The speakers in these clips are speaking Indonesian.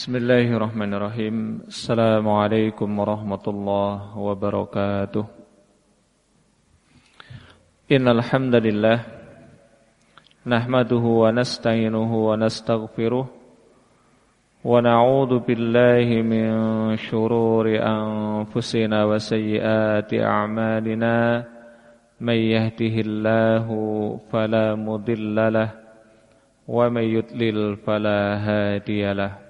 Bismillahirrahmanirrahim. Assalamualaikum warahmatullahi wabarakatuh. Innalhamdulillah Nahmaduhu wa nasta'inuhu wa nasta'gfiruh Wa na'udhu billahi min syururi anfusina wa sayyiyati a'malina. Man yahdihillahu falamudillalah Wa man yudlil falahadiyalah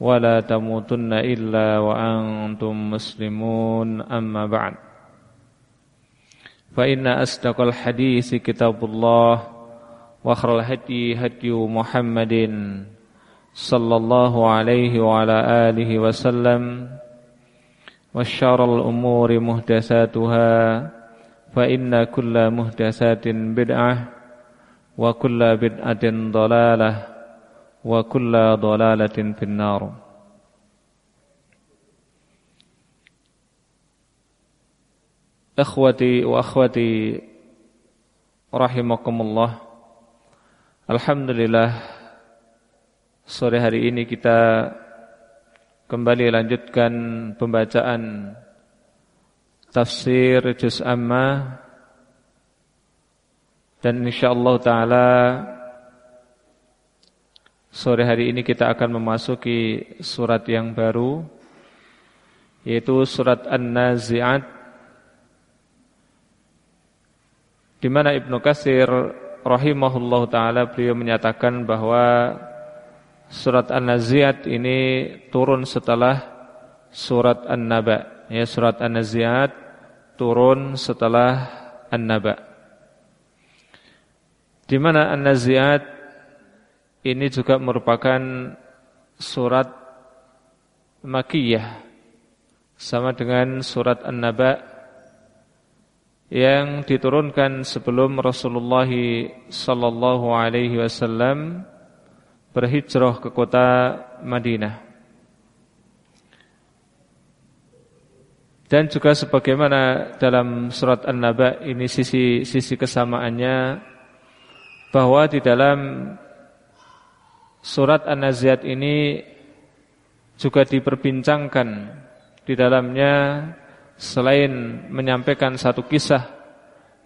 ولا تموتن إلا وأنتم مسلمون. أما بعد فإن أصدق الحديث كتاب الله وخر الهدي هدي محمد صلى الله عليه وعلى آله وسلم وشر الأمور محدثاتها فإن كل محدثات بدعة وكل بدعة ضلالة. Wa kulla dhalalatin finnar. Ikhwati wa akhwati rahimakumullah. Alhamdulillah sore hari ini kita kembali lanjutkan pembacaan tafsir juz amma. Dan insyaallah taala Sore hari ini kita akan memasuki surat yang baru yaitu surat An-Nazi'at di mana Ibnu Katsir rahimahullah taala beliau menyatakan bahwa surat An-Nazi'at ini turun setelah surat An-Naba. Ya surat An-Nazi'at turun setelah An-Naba. Di mana An-Nazi'at ini juga merupakan surat Makiyah sama dengan surat An-Naba yang diturunkan sebelum Rasulullah sallallahu alaihi wasallam berhijrah ke kota Madinah. Dan juga sebagaimana dalam surat An-Naba ini sisi sisi kesamaannya bahwa di dalam Surat An-Naziat ini juga diperbincangkan di dalamnya selain menyampaikan satu kisah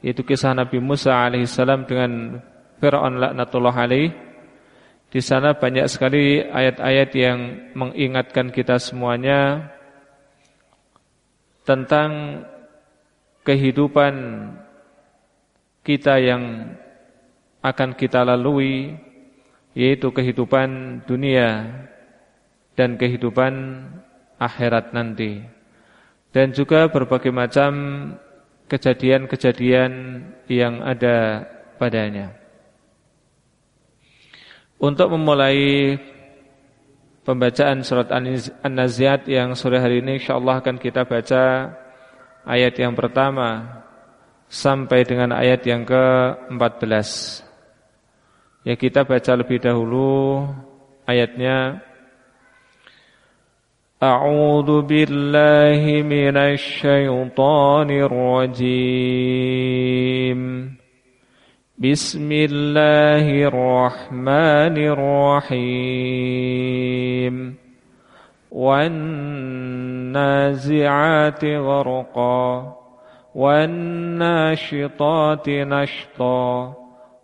yaitu kisah Nabi Musa alaihissalam dengan Fir'aun laknatullah alaih. Di sana banyak sekali ayat-ayat yang mengingatkan kita semuanya tentang kehidupan kita yang akan kita lalui yaitu kehidupan dunia dan kehidupan akhirat nanti dan juga berbagai macam kejadian-kejadian yang ada padanya. Untuk memulai pembacaan surat An-Naziat yang sore hari ini insyaallah akan kita baca ayat yang pertama sampai dengan ayat yang ke-14. Ya kita baca lebih dahulu ayatnya. A'udzu billahi minasy syaithanir rajim. Bismillahirrahmanirrahim. Wan nazi'ati gharqa. Wan nashitati nashta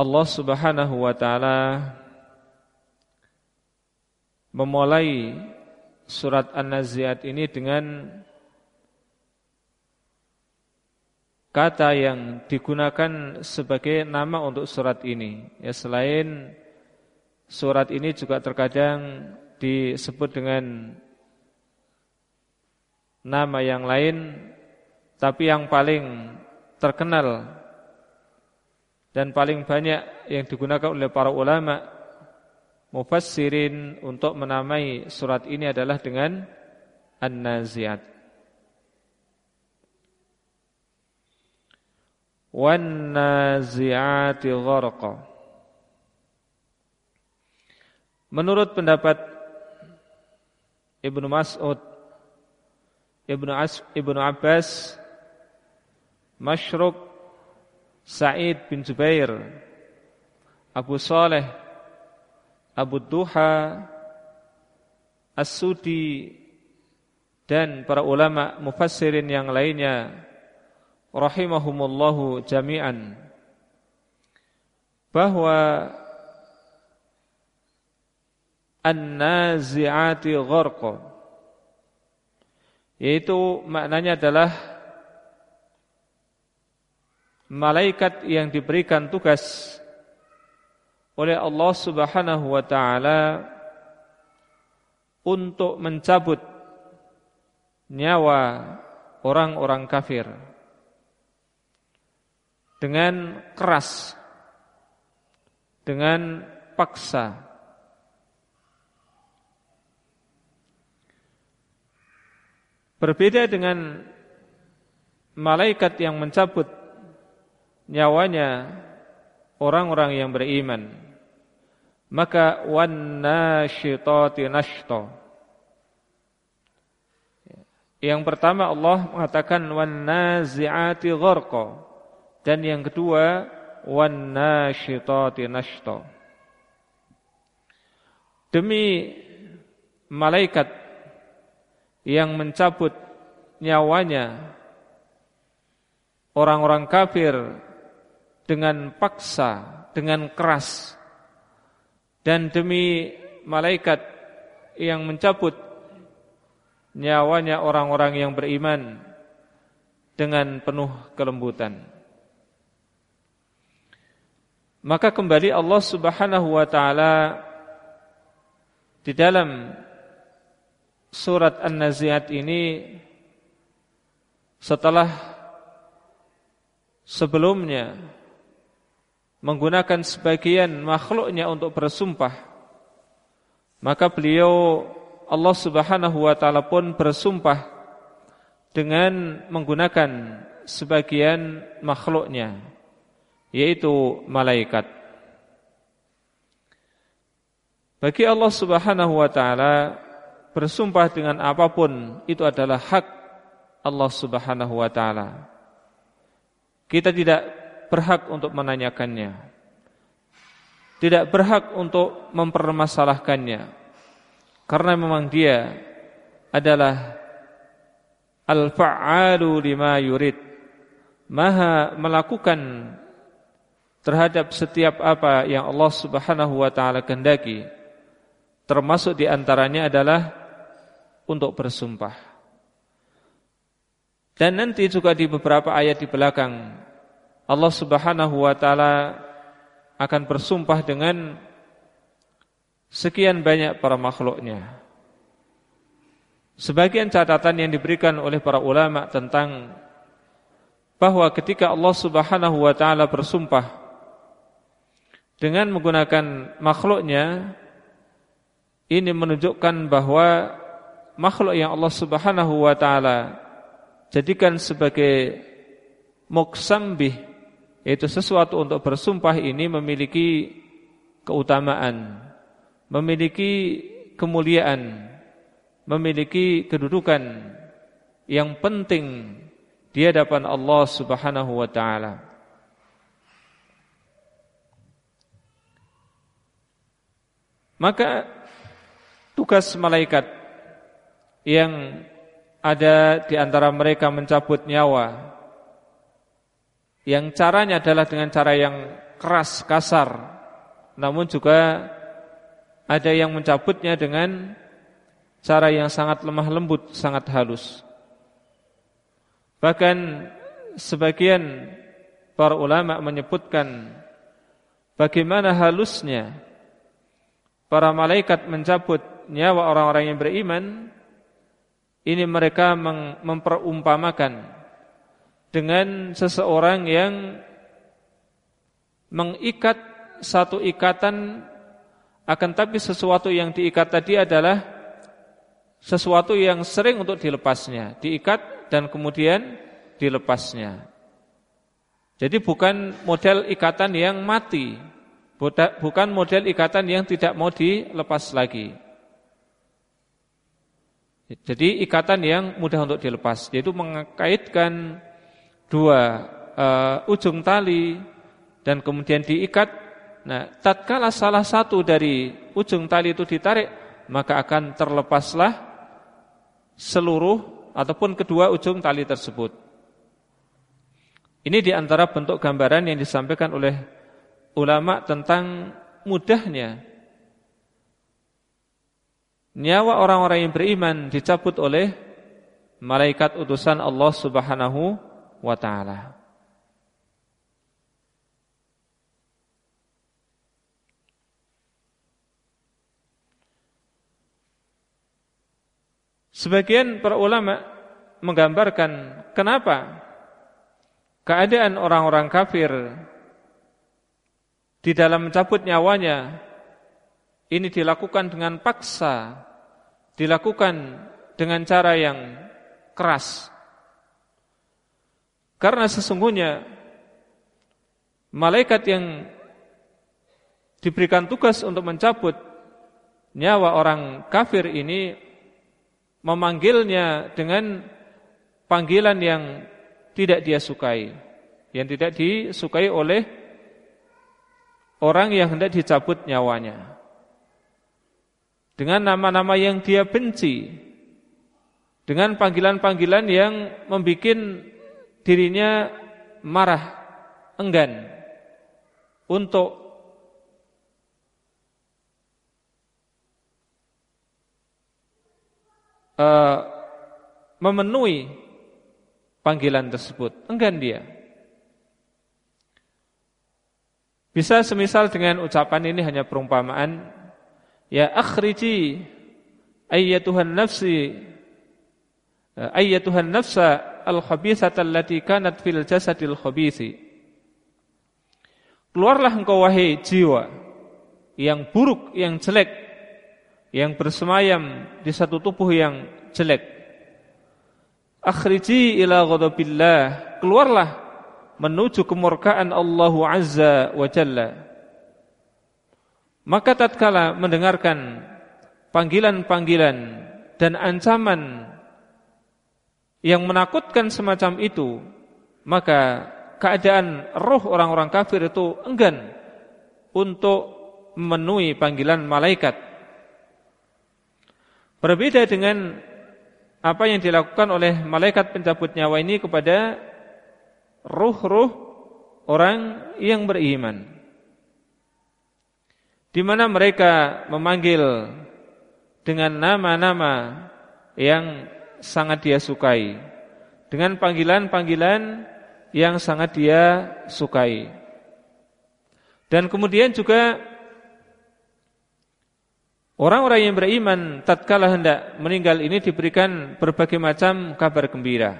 Allah Subhanahu wa taala memulai surat An-Naziat ini dengan kata yang digunakan sebagai nama untuk surat ini. Ya selain surat ini juga terkadang disebut dengan nama yang lain tapi yang paling terkenal dan paling banyak yang digunakan oleh para ulama mufassirin untuk menamai surat ini adalah dengan An-Naziat. Wan-Nazi'ati gharqa. Menurut pendapat Ibnu Mas'ud, Ibnu Ibnu Abbas, Masyruk Sa'id bin Zubair Abu Saleh Abu Duha As-Sudi dan para ulama mufassirin yang lainnya rahimahumullahu jami'an bahwa an-nazi'ati gharqa yaitu maknanya adalah malaikat yang diberikan tugas oleh Allah Subhanahu wa taala untuk mencabut nyawa orang-orang kafir dengan keras dengan paksa. Berbeda dengan malaikat yang mencabut nyawanya orang-orang yang beriman. Maka wan nasyitati nashta yang pertama Allah mengatakan wan naziati gharqa. Dan yang kedua wan nasyitati nashta demi malaikat yang mencabut nyawanya orang-orang kafir dengan paksa, dengan keras. Dan demi malaikat yang mencabut nyawanya orang-orang yang beriman dengan penuh kelembutan. Maka kembali Allah Subhanahu wa taala di dalam surat An-Naziat ini setelah sebelumnya menggunakan sebagian makhluknya untuk bersumpah maka beliau Allah Subhanahu wa taala pun bersumpah dengan menggunakan sebagian makhluknya yaitu malaikat. Bagi Allah Subhanahu wa taala bersumpah dengan apa pun itu adalah hak Allah Subhanahu wa taala. Kita tidak berhak untuk menanyakannya. Tidak berhak untuk mempermasalahkannya. Karena memang dia adalah al-fa'alu lima yurid. Maha melakukan terhadap setiap apa yang Allah Subhanahu wa taala kehendaki. Termasuk di antaranya adalah untuk bersumpah. Dan nanti juga di beberapa ayat di belakang Allah Subhanahu wa taala akan bersumpah dengan sekian banyak para makhluknya. Sebagian catatan yang diberikan oleh para ulama tentang bahwa ketika Allah Subhanahu wa taala bersumpah dengan menggunakan makhluknya ini menunjukkan bahwa makhluk yang Allah Subhanahu wa taala jadikan sebagai muksambih yaitu sesuatu untuk bersumpah ini memiliki keutamaan, memiliki kemuliaan, memiliki kedudukan yang penting di hadapan Allah Subhanahu wa taala. Maka tugas malaikat yang ada di antara mereka mencabut nyawa yang caranya adalah dengan cara yang keras, kasar namun juga ada yang mencabutnya dengan cara yang sangat lemah lembut, sangat halus. Bahkan sebagian para ulama menyebutkan bagaimana halusnya para malaikat mencabut nyawa orang-orang yang beriman ini mereka memperumpamakan dengan seseorang yang mengikat satu ikatan akan tapi sesuatu yang diikat tadi adalah sesuatu yang sering untuk dilepasnya, diikat dan kemudian dilepasnya. Jadi bukan model ikatan yang mati, bukan model ikatan yang tidak mau dilepas lagi. Jadi ikatan yang mudah untuk dilepas, yaitu mengkaitkan dua uh, ujung tali dan kemudian diikat. Nah, tatkala salah satu dari ujung tali itu ditarik, maka akan terlepaslah seluruh ataupun kedua ujung tali tersebut. Ini di antara bentuk gambaran yang disampaikan oleh ulama tentang mudahnya nyawa orang-orang yang beriman dicabut oleh malaikat utusan Allah Subhanahu wa taala. Sebagian para ulama menggambarkan kenapa keadaan orang-orang kafir di dalam mencabut nyawanya ini dilakukan dengan paksa, dilakukan dengan cara yang keras. Karena sesungguhnya malaikat yang diberikan tugas untuk mencabut nyawa orang kafir ini memanggilnya dengan panggilan yang tidak dia sukai, yang tidak disukai oleh orang yang hendak dicabut nyawanya. Dengan nama-nama yang dia benci, dengan panggilan-panggilan yang membuat dirinya marah, enggan untuk uh, memenuhi panggilan tersebut. Enggan dia. Bisa semisal dengan ucapan ini hanya perumpamaan ya akhriji ayyatuhan nafsi eh, ayyatuhan nafsa al-khabithata allati kanat fil jasadil khabithi Keluarlah engkau wahai jiwa yang buruk, yang jelek yang bersemayam di satu tubuh yang jelek. Akhriji ila ghadabillah, keluarlah menuju kemurkaan Allah Azza wa Jalla. Maka tatkala mendengarkan panggilan-panggilan dan ancaman yang menakutkan semacam itu, maka keadaan roh orang-orang kafir itu enggan untuk memenuhi panggilan malaikat Berbeda dengan apa yang dilakukan oleh malaikat pencabut nyawa ini kepada ruh-ruh orang yang beriman. Di mana mereka memanggil dengan nama-nama yang sangat dia sukai. Dengan panggilan-panggilan yang sangat dia sukai. Dan kemudian juga Orang-orang yang beriman tatkala hendak meninggal ini diberikan berbagai macam kabar gembira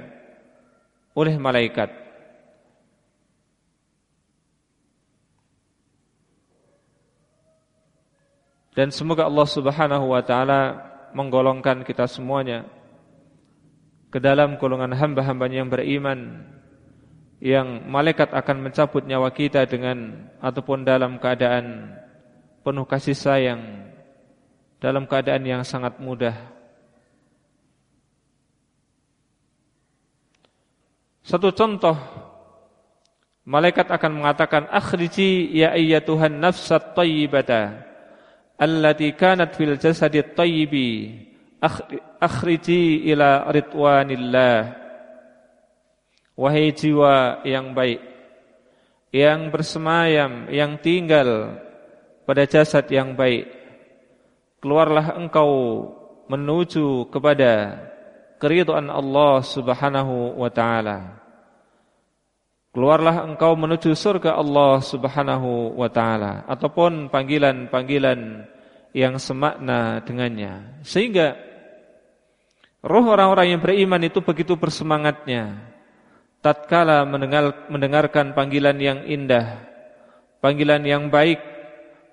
oleh malaikat. Dan semoga Allah Subhanahu wa taala menggolongkan kita semuanya ke dalam golongan hamba-hambanya yang beriman yang malaikat akan mencabut nyawa kita dengan ataupun dalam keadaan penuh kasih sayang dalam keadaan yang sangat mudah. Satu contoh malaikat akan mengatakan akhriji ya ayyatuhan nafsat thayyibata allati kanat fil jasadit thayyibi akhriji ila ridwanillah. Wahai jiwa yang baik yang bersemayam yang tinggal pada jasad yang baik keluarlah engkau menuju kepada keridhaan Allah Subhanahu wa taala. Keluarlah engkau menuju surga Allah Subhanahu wa taala ataupun panggilan-panggilan yang semakna dengannya. Sehingga roh orang-orang yang beriman itu begitu bersemangatnya tatkala mendengar, mendengarkan panggilan yang indah, panggilan yang baik,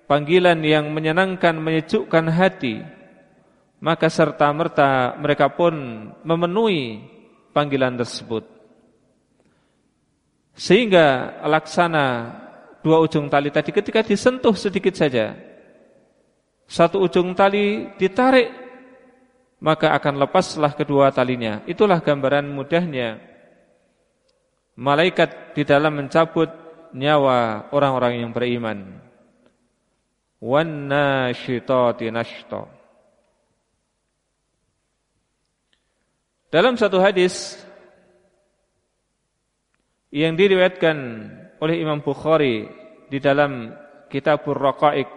panggilan yang menyenangkan, menyejukkan hati, maka serta-merta mereka pun memenuhi panggilan tersebut. Sehingga laksana dua ujung tali tadi ketika disentuh sedikit saja, satu ujung tali ditarik, maka akan lepaslah kedua talinya. Itulah gambaran mudahnya malaikat di dalam mencabut nyawa orang-orang yang beriman. Dalam satu hadis yang diriwayatkan oleh Imam Bukhari di dalam Kitabur Raqaiq,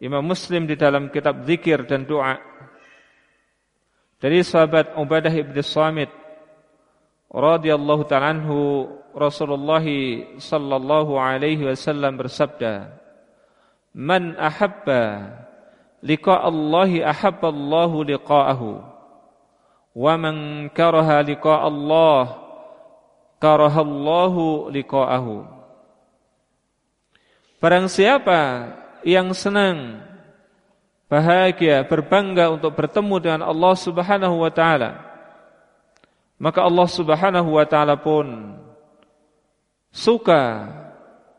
Imam Muslim di dalam kitab zikir dan doa dari sahabat Ubadah ibn Samit radhiyallahu ta'ala anhu Rasulullah sallallahu alaihi wasallam bersabda Man ahabba liqa Allah ahabba Allah liqa'ahu wa man karaha liqa Allah karaha Allah liqa'ahu. Barang siapa yang senang bahagia berbangga untuk bertemu dengan Allah Subhanahu wa taala maka Allah Subhanahu wa taala pun suka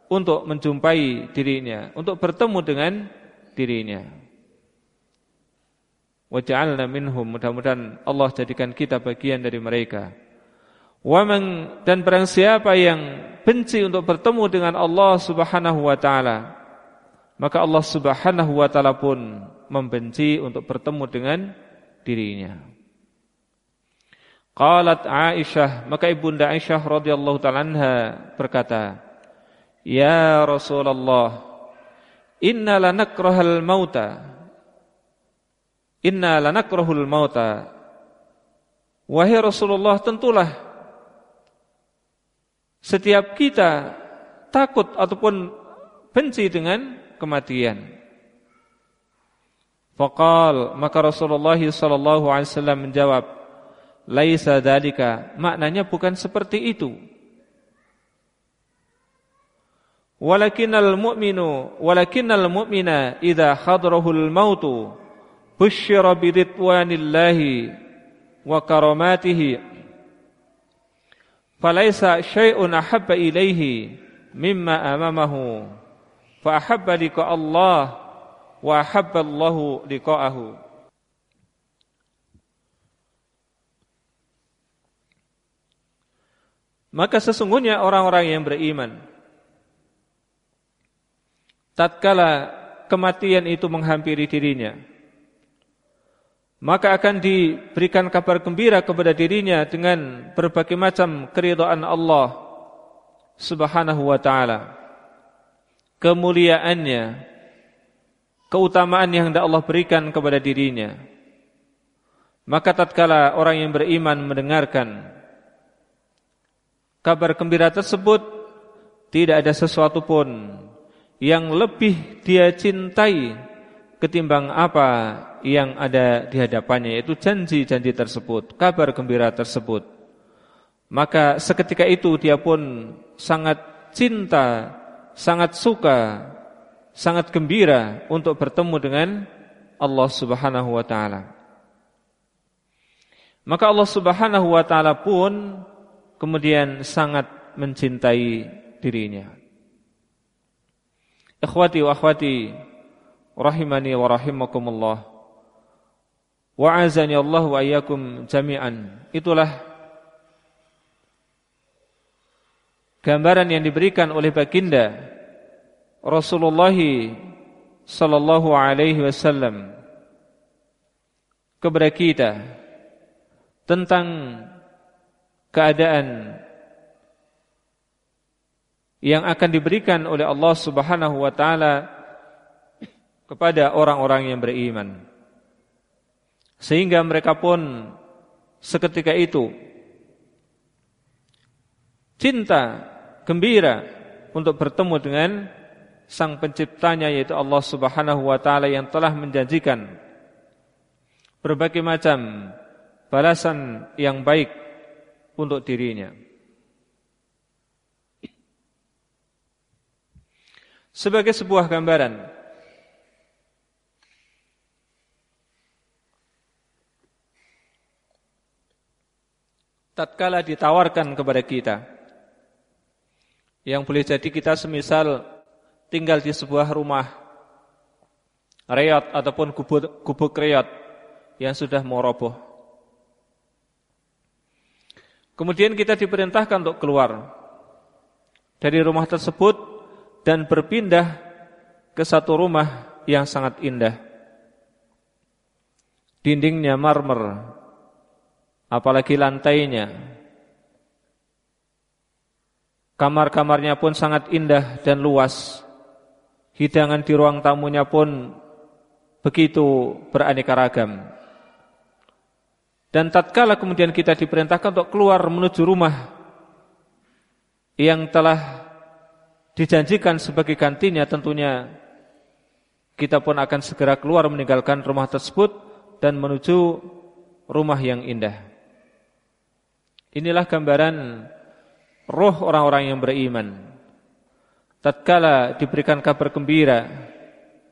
untuk menjumpai dirinya, untuk bertemu dengan dirinya. Wa ja'alna minhum mudah-mudahan Allah jadikan kita bagian dari mereka. Wa dan barang siapa yang benci untuk bertemu dengan Allah Subhanahu wa taala, maka Allah Subhanahu wa taala pun membenci untuk bertemu dengan dirinya. Qalat Aisyah, maka ibunda Aisyah radhiyallahu taala berkata, "Ya Rasulullah, inna lanakrahal mauta. Inna lanakrahul mauta." Wahai Rasulullah, tentulah setiap kita takut ataupun benci dengan kematian. Faqal, maka Rasulullah sallallahu alaihi wasallam menjawab, laisa dalika maknanya bukan seperti itu. Walakinnal mu'minu walakinnal mu'mina idza hadrahul mautu busyira biridwanillahi wa karamatihi falaisa syai'un ahabba ilaihi mimma amamahu fa ahabba Allah wa ahabba Allahu liqa'ahu. Maka sesungguhnya orang-orang yang beriman tatkala kematian itu menghampiri dirinya maka akan diberikan kabar gembira kepada dirinya dengan berbagai macam keridhaan Allah Subhanahu wa taala. Kemuliaannya keutamaan yang hendak Allah berikan kepada dirinya maka tatkala orang yang beriman mendengarkan kabar gembira tersebut tidak ada sesuatu pun yang lebih dia cintai ketimbang apa yang ada di hadapannya yaitu janji-janji tersebut, kabar gembira tersebut. Maka seketika itu dia pun sangat cinta, sangat suka, sangat gembira untuk bertemu dengan Allah Subhanahu wa taala. Maka Allah Subhanahu wa taala pun kemudian sangat mencintai dirinya. Ikhwati wa akhwati rahimani wa rahimakumullah. Wa azani Allah wa iyyakum jami'an. Itulah gambaran yang diberikan oleh baginda Rasulullah sallallahu alaihi wasallam kepada kita tentang keadaan yang akan diberikan oleh Allah Subhanahu wa taala kepada orang-orang yang beriman. Sehingga mereka pun seketika itu cinta, gembira untuk bertemu dengan sang penciptanya yaitu Allah Subhanahu wa taala yang telah menjanjikan berbagai macam balasan yang baik untuk dirinya. Sebagai sebuah gambaran tatkala ditawarkan kepada kita yang boleh jadi kita semisal tinggal di sebuah rumah reot ataupun gubuk, gubuk reot yang sudah mau roboh. Kemudian kita diperintahkan untuk keluar dari rumah tersebut dan berpindah ke satu rumah yang sangat indah. Dindingnya marmer, apalagi lantainya. Kamar-kamarnya pun sangat indah dan luas. Hidangan di ruang tamunya pun begitu beraneka ragam. Dan tatkala kemudian kita diperintahkan untuk keluar menuju rumah yang telah dijanjikan sebagai gantinya tentunya kita pun akan segera keluar meninggalkan rumah tersebut dan menuju rumah yang indah. Inilah gambaran roh orang-orang yang beriman. Tatkala diberikan kabar gembira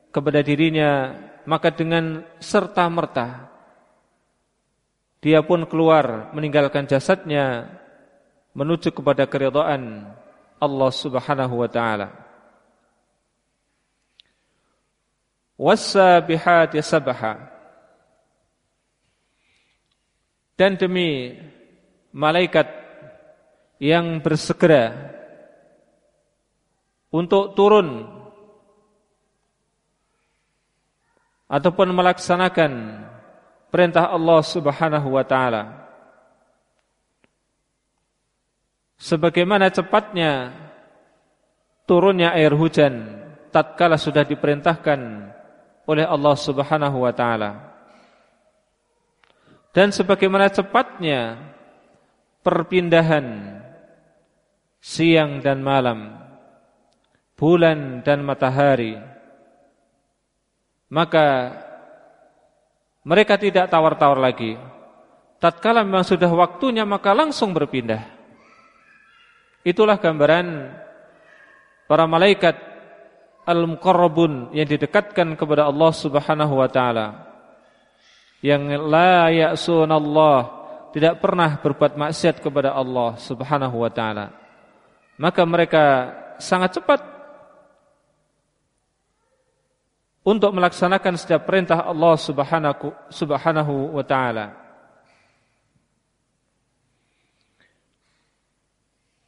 kepada dirinya, maka dengan serta-merta dia pun keluar meninggalkan jasadnya menuju kepada keridhaan Allah Subhanahu wa taala. Wasabihati sabha. Dan demi malaikat yang bersegera untuk turun ataupun melaksanakan perintah Allah Subhanahu wa taala sebagaimana cepatnya turunnya air hujan tatkala sudah diperintahkan oleh Allah Subhanahu wa taala. Dan sebagaimana cepatnya perpindahan siang dan malam, bulan dan matahari, maka mereka tidak tawar-tawar lagi. Tatkala memang sudah waktunya maka langsung berpindah. Itulah gambaran para malaikat al-muqarrabun yang didekatkan kepada Allah Subhanahu wa taala. Yang la Allah tidak pernah berbuat maksiat kepada Allah Subhanahu wa taala. Maka mereka sangat cepat untuk melaksanakan setiap perintah Allah Subhanahu Subhanahu wa taala.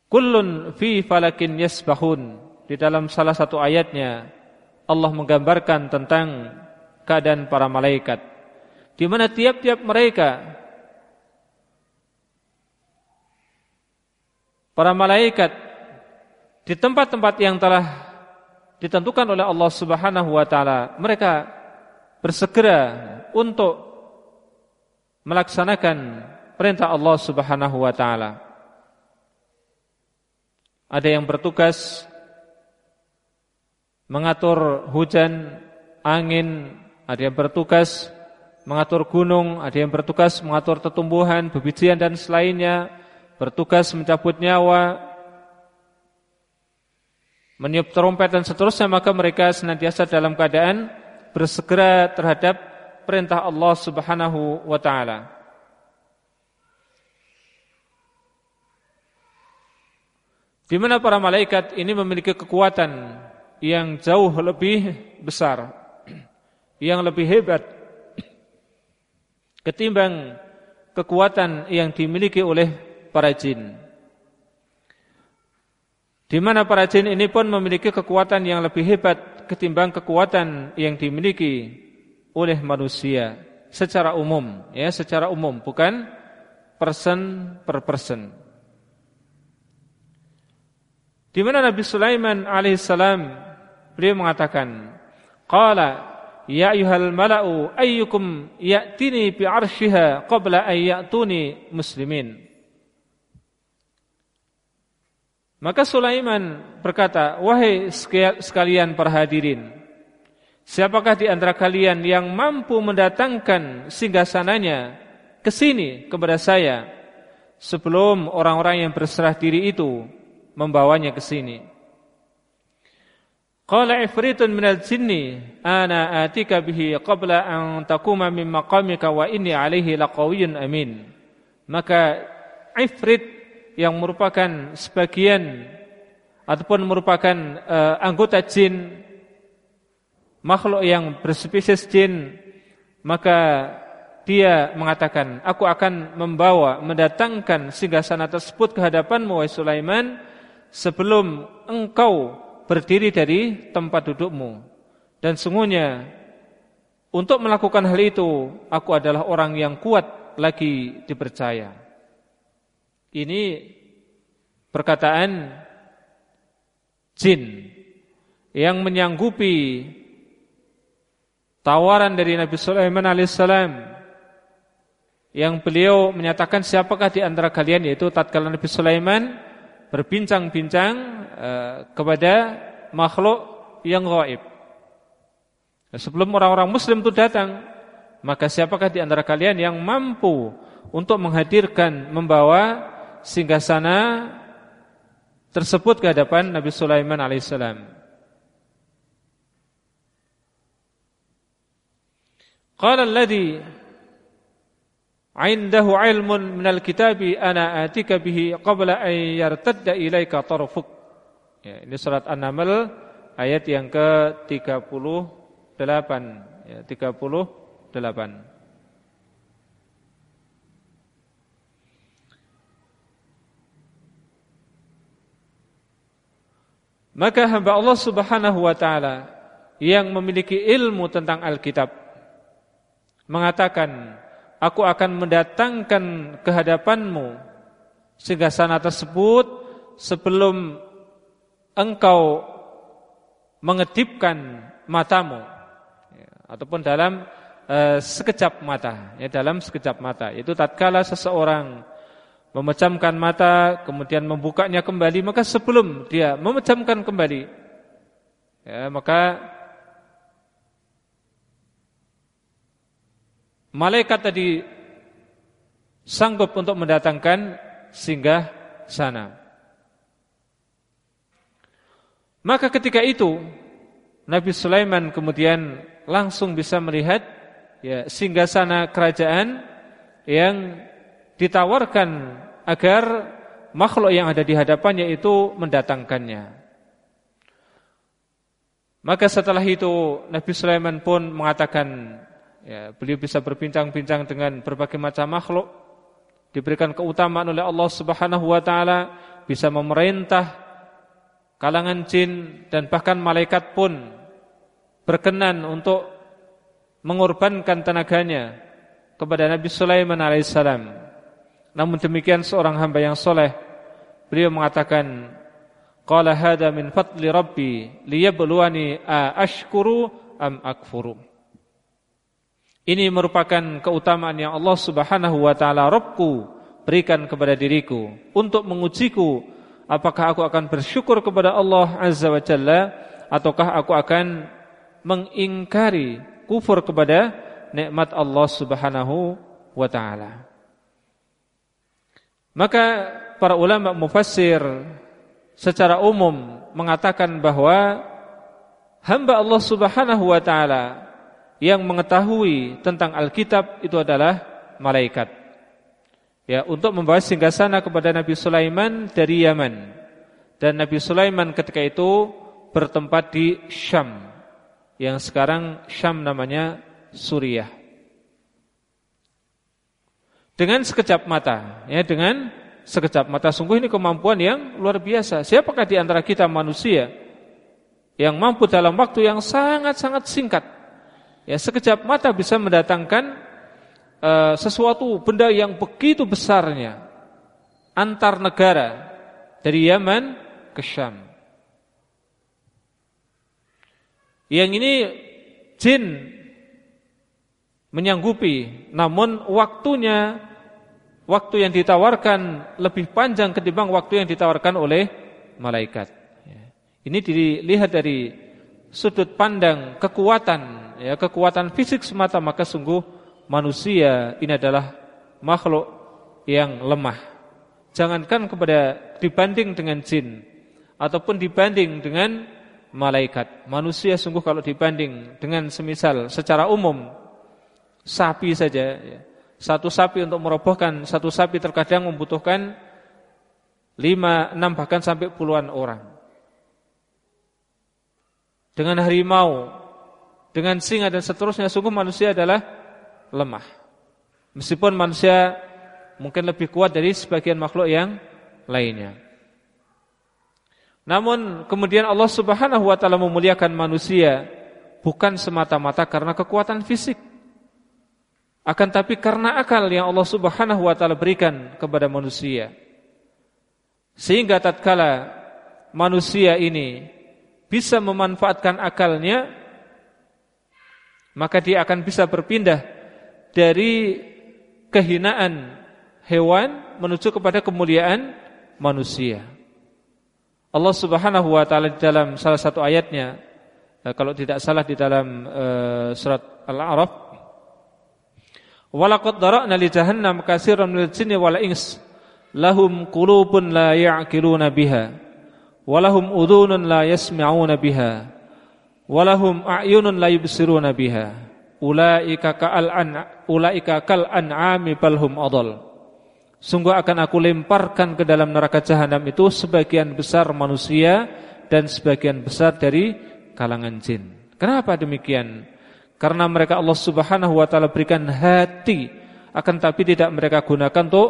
Kullun fi falakin yasbahun. Di dalam salah satu ayatnya Allah menggambarkan tentang keadaan para malaikat di mana tiap-tiap mereka para malaikat di tempat-tempat yang telah ditentukan oleh Allah Subhanahu wa taala. Mereka bersegera untuk melaksanakan perintah Allah Subhanahu wa taala. Ada yang bertugas mengatur hujan, angin, ada yang bertugas mengatur gunung, ada yang bertugas mengatur tetumbuhan, bebijian dan selainnya, bertugas mencabut nyawa, meniup trompet dan seterusnya, maka mereka senantiasa dalam keadaan bersegera terhadap perintah Allah Subhanahu wa taala. Di mana para malaikat ini memiliki kekuatan yang jauh lebih besar yang lebih hebat ketimbang kekuatan yang dimiliki oleh para jin. Di mana para jin ini pun memiliki kekuatan yang lebih hebat ketimbang kekuatan yang dimiliki oleh manusia secara umum, ya, secara umum, bukan person per person. Di mana Nabi Sulaiman alaihissalam beliau mengatakan, qala Ya ayuhal mala'u ayyukum ya'tini bi arshiha qabla an ya'tuni muslimin. Maka Sulaiman berkata, "Wahai sekalian para hadirin, siapakah di antara kalian yang mampu mendatangkan singgasananya ke sini kepada saya sebelum orang-orang yang berserah diri itu membawanya ke sini?" Qala ifritun minal jinni ana atika bihi qabla an takuma min maqamika wa inni alaihi laqawiyyun amin. Maka ifrit yang merupakan sebagian ataupun merupakan uh, anggota jin makhluk yang berspesies jin maka dia mengatakan aku akan membawa mendatangkan singgasana tersebut ke hadapanmu wahai Sulaiman sebelum engkau berdiri dari tempat dudukmu. Dan sungguhnya untuk melakukan hal itu aku adalah orang yang kuat lagi dipercaya ini perkataan jin yang menyanggupi tawaran dari Nabi Sulaiman alaihissalam yang beliau menyatakan siapakah di antara kalian yaitu tatkala Nabi Sulaiman berbincang-bincang uh, kepada makhluk yang gaib. Sebelum orang-orang muslim itu datang, maka siapakah di antara kalian yang mampu untuk menghadirkan membawa singgasana tersebut ke hadapan Nabi Sulaiman alaihissalam? Qala alladhi indahu ilmun minal kitabi ana atika bihi qabla an yartadda ilaika tarfuk. Ya, ini surat An-Naml ayat yang ke-38 ya, 38. Maka hamba Allah Subhanahu wa taala yang memiliki ilmu tentang Alkitab mengatakan aku akan mendatangkan kehadapanmu sehingga sana tersebut sebelum engkau mengedipkan matamu. Ya, ataupun dalam uh, sekejap mata ya dalam sekejap mata. Itu tatkala seseorang memejamkan mata kemudian membukanya kembali maka sebelum dia memejamkan kembali ya maka malaikat tadi sanggup untuk mendatangkan singgah sana. Maka ketika itu Nabi Sulaiman kemudian langsung bisa melihat ya singgah sana kerajaan yang ditawarkan agar makhluk yang ada di hadapannya itu mendatangkannya. Maka setelah itu Nabi Sulaiman pun mengatakan ya, beliau bisa berbincang-bincang dengan berbagai macam makhluk, diberikan keutamaan oleh Allah Subhanahu wa taala, bisa memerintah kalangan jin dan bahkan malaikat pun berkenan untuk mengorbankan tenaganya kepada Nabi Sulaiman alaihissalam. Namun demikian seorang hamba yang soleh, beliau mengatakan, Qala hada min fadli Rabbi liyabluwani a ashkuru am akfuru. Ini merupakan keutamaan yang Allah Subhanahu wa taala Rabbku berikan kepada diriku untuk mengujiku apakah aku akan bersyukur kepada Allah Azza wa Jalla ataukah aku akan mengingkari kufur kepada nikmat Allah Subhanahu wa taala. Maka para ulama mufassir secara umum mengatakan bahwa hamba Allah Subhanahu wa taala yang mengetahui tentang Alkitab itu adalah malaikat. Ya, untuk membawa singgasana kepada Nabi Sulaiman dari Yaman. Dan Nabi Sulaiman ketika itu bertempat di Syam. yang sekarang Syam namanya Suriah. Dengan sekejap mata, ya dengan sekejap mata sungguh ini kemampuan yang luar biasa. Siapakah di antara kita manusia yang mampu dalam waktu yang sangat-sangat singkat ya sekejap mata bisa mendatangkan uh, sesuatu benda yang begitu besarnya antar negara dari Yaman ke Syam. Yang ini jin menyanggupi, namun waktunya waktu yang ditawarkan lebih panjang ketimbang waktu yang ditawarkan oleh malaikat. Ya. Ini dilihat dari sudut pandang kekuatan, ya kekuatan fisik semata maka sungguh manusia ini adalah makhluk yang lemah. Jangankan kepada dibanding dengan jin ataupun dibanding dengan malaikat. Manusia sungguh kalau dibanding dengan semisal secara umum sapi saja ya. Satu sapi untuk merobohkan satu sapi terkadang membutuhkan lima, enam bahkan sampai puluhan orang. Dengan harimau, dengan singa dan seterusnya sungguh manusia adalah lemah. Meskipun manusia mungkin lebih kuat dari sebagian makhluk yang lainnya. Namun kemudian Allah Subhanahu wa taala memuliakan manusia bukan semata-mata karena kekuatan fisik. Akan tapi karena akal yang Allah Subhanahu wa taala berikan kepada manusia. Sehingga tatkala manusia ini bisa memanfaatkan akalnya maka dia akan bisa berpindah dari kehinaan hewan menuju kepada kemuliaan manusia. Allah Subhanahu wa taala di dalam salah satu ayatnya eh, kalau tidak salah di dalam uh, surat Al-A'raf Walaqad dara'na li jahannam katsiran minal jinni wal ins. Lahum qulubun la ya'qiluna biha. Walahum udhunun la yasma'una biha. Walahum a'yunun la yubsiruna biha. Ulaika ka'al an ulaika kal an'ami bal hum adall. Sungguh akan aku lemparkan ke dalam neraka jahanam itu sebagian besar manusia dan sebagian besar dari kalangan jin. Kenapa demikian? Karena mereka Allah Subhanahu wa taala berikan hati akan tapi tidak mereka gunakan untuk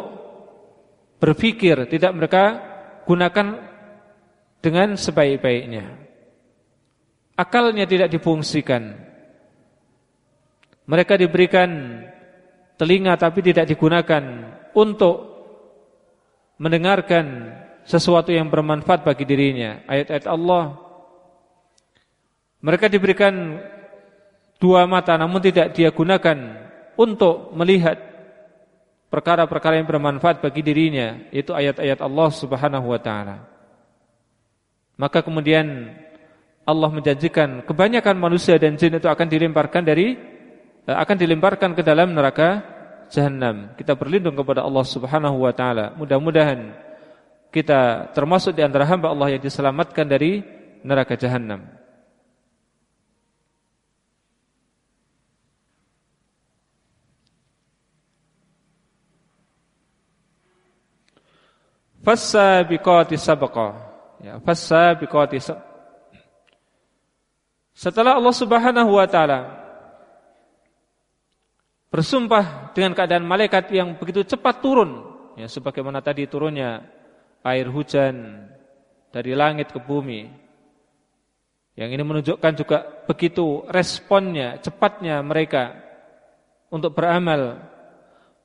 berpikir, tidak mereka gunakan dengan sebaik-baiknya. Akalnya tidak difungsikan. Mereka diberikan telinga tapi tidak digunakan untuk mendengarkan sesuatu yang bermanfaat bagi dirinya, ayat-ayat Allah. Mereka diberikan dua mata namun tidak dia gunakan untuk melihat perkara-perkara yang bermanfaat bagi dirinya, itu ayat-ayat Allah Subhanahu wa taala. Maka kemudian Allah menjanjikan kebanyakan manusia dan jin itu akan dilemparkan dari akan dilemparkan ke dalam neraka jahanam. Kita berlindung kepada Allah Subhanahu wa taala. Mudah-mudahan kita termasuk di antara hamba Allah yang diselamatkan dari neraka jahanam. Fassabiqati sabqa. Ya, fassabiqati Setelah Allah Subhanahu wa taala bersumpah dengan keadaan malaikat yang begitu cepat turun ya sebagaimana tadi turunnya air hujan dari langit ke bumi yang ini menunjukkan juga begitu responnya cepatnya mereka untuk beramal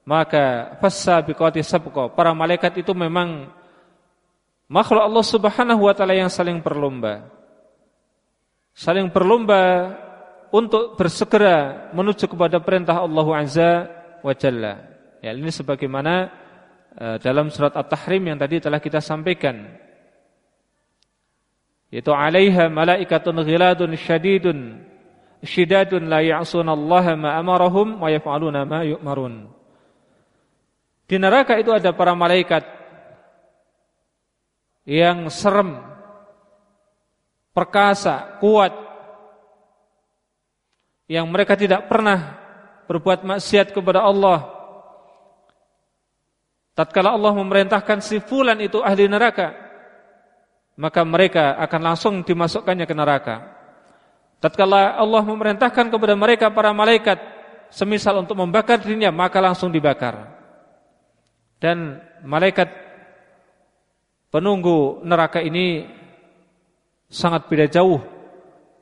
maka fassa biqati sabqa para malaikat itu memang makhluk Allah Subhanahu wa taala yang saling berlomba saling berlomba untuk bersegera menuju kepada perintah Allah Azza wa Jalla. Ya, ini sebagaimana uh, dalam surat At-Tahrim yang tadi telah kita sampaikan. Yaitu alaiha malaikatun ghiladun syadidun syidadun la ya'sunallaha ma amarahum wa yaf'aluna ma yu'marun. Di neraka itu ada para malaikat yang serem, perkasa, kuat, yang mereka tidak pernah berbuat maksiat kepada Allah. Tatkala Allah memerintahkan si fulan itu ahli neraka, maka mereka akan langsung dimasukkannya ke neraka. Tatkala Allah memerintahkan kepada mereka para malaikat semisal untuk membakar dirinya maka langsung dibakar. Dan malaikat penunggu neraka ini sangat beda jauh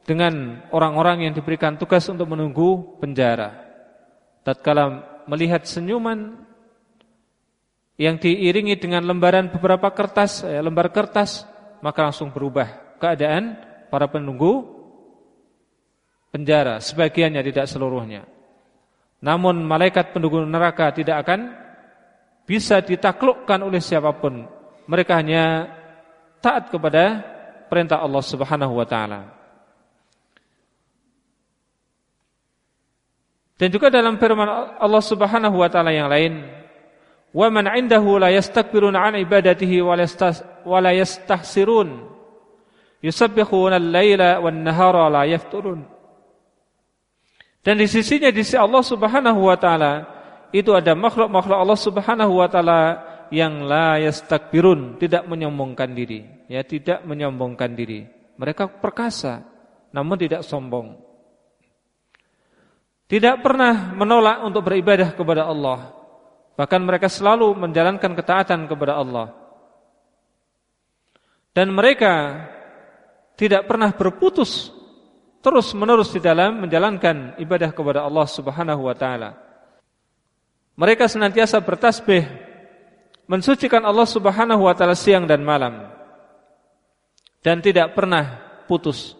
dengan orang-orang yang diberikan tugas untuk menunggu penjara. Tatkala melihat senyuman yang diiringi dengan lembaran beberapa kertas, eh, lembar kertas, maka langsung berubah keadaan para penunggu penjara, sebagiannya tidak seluruhnya. Namun malaikat penunggu neraka tidak akan bisa ditaklukkan oleh siapa pun. Mereka hanya taat kepada perintah Allah Subhanahu wa taala. Dan juga dalam firman Allah Subhanahu wa taala yang lain, "Wa man 'indahu la yastakbiruna 'an ibadatihi wa la yastahsirun yusabbihuna al-laila wan-nahara la yafturun." Dan di sisinya di sisi Allah Subhanahu wa taala itu ada makhluk-makhluk Allah Subhanahu wa taala yang la yastakbirun, tidak menyombongkan diri, ya, tidak menyombongkan diri. Mereka perkasa namun tidak sombong. Tidak pernah menolak untuk beribadah kepada Allah. Bahkan mereka selalu menjalankan ketaatan kepada Allah. Dan mereka tidak pernah berputus terus menerus di dalam menjalankan ibadah kepada Allah Subhanahu wa taala. Mereka senantiasa bertasbih mensucikan Allah Subhanahu wa taala siang dan malam. Dan tidak pernah putus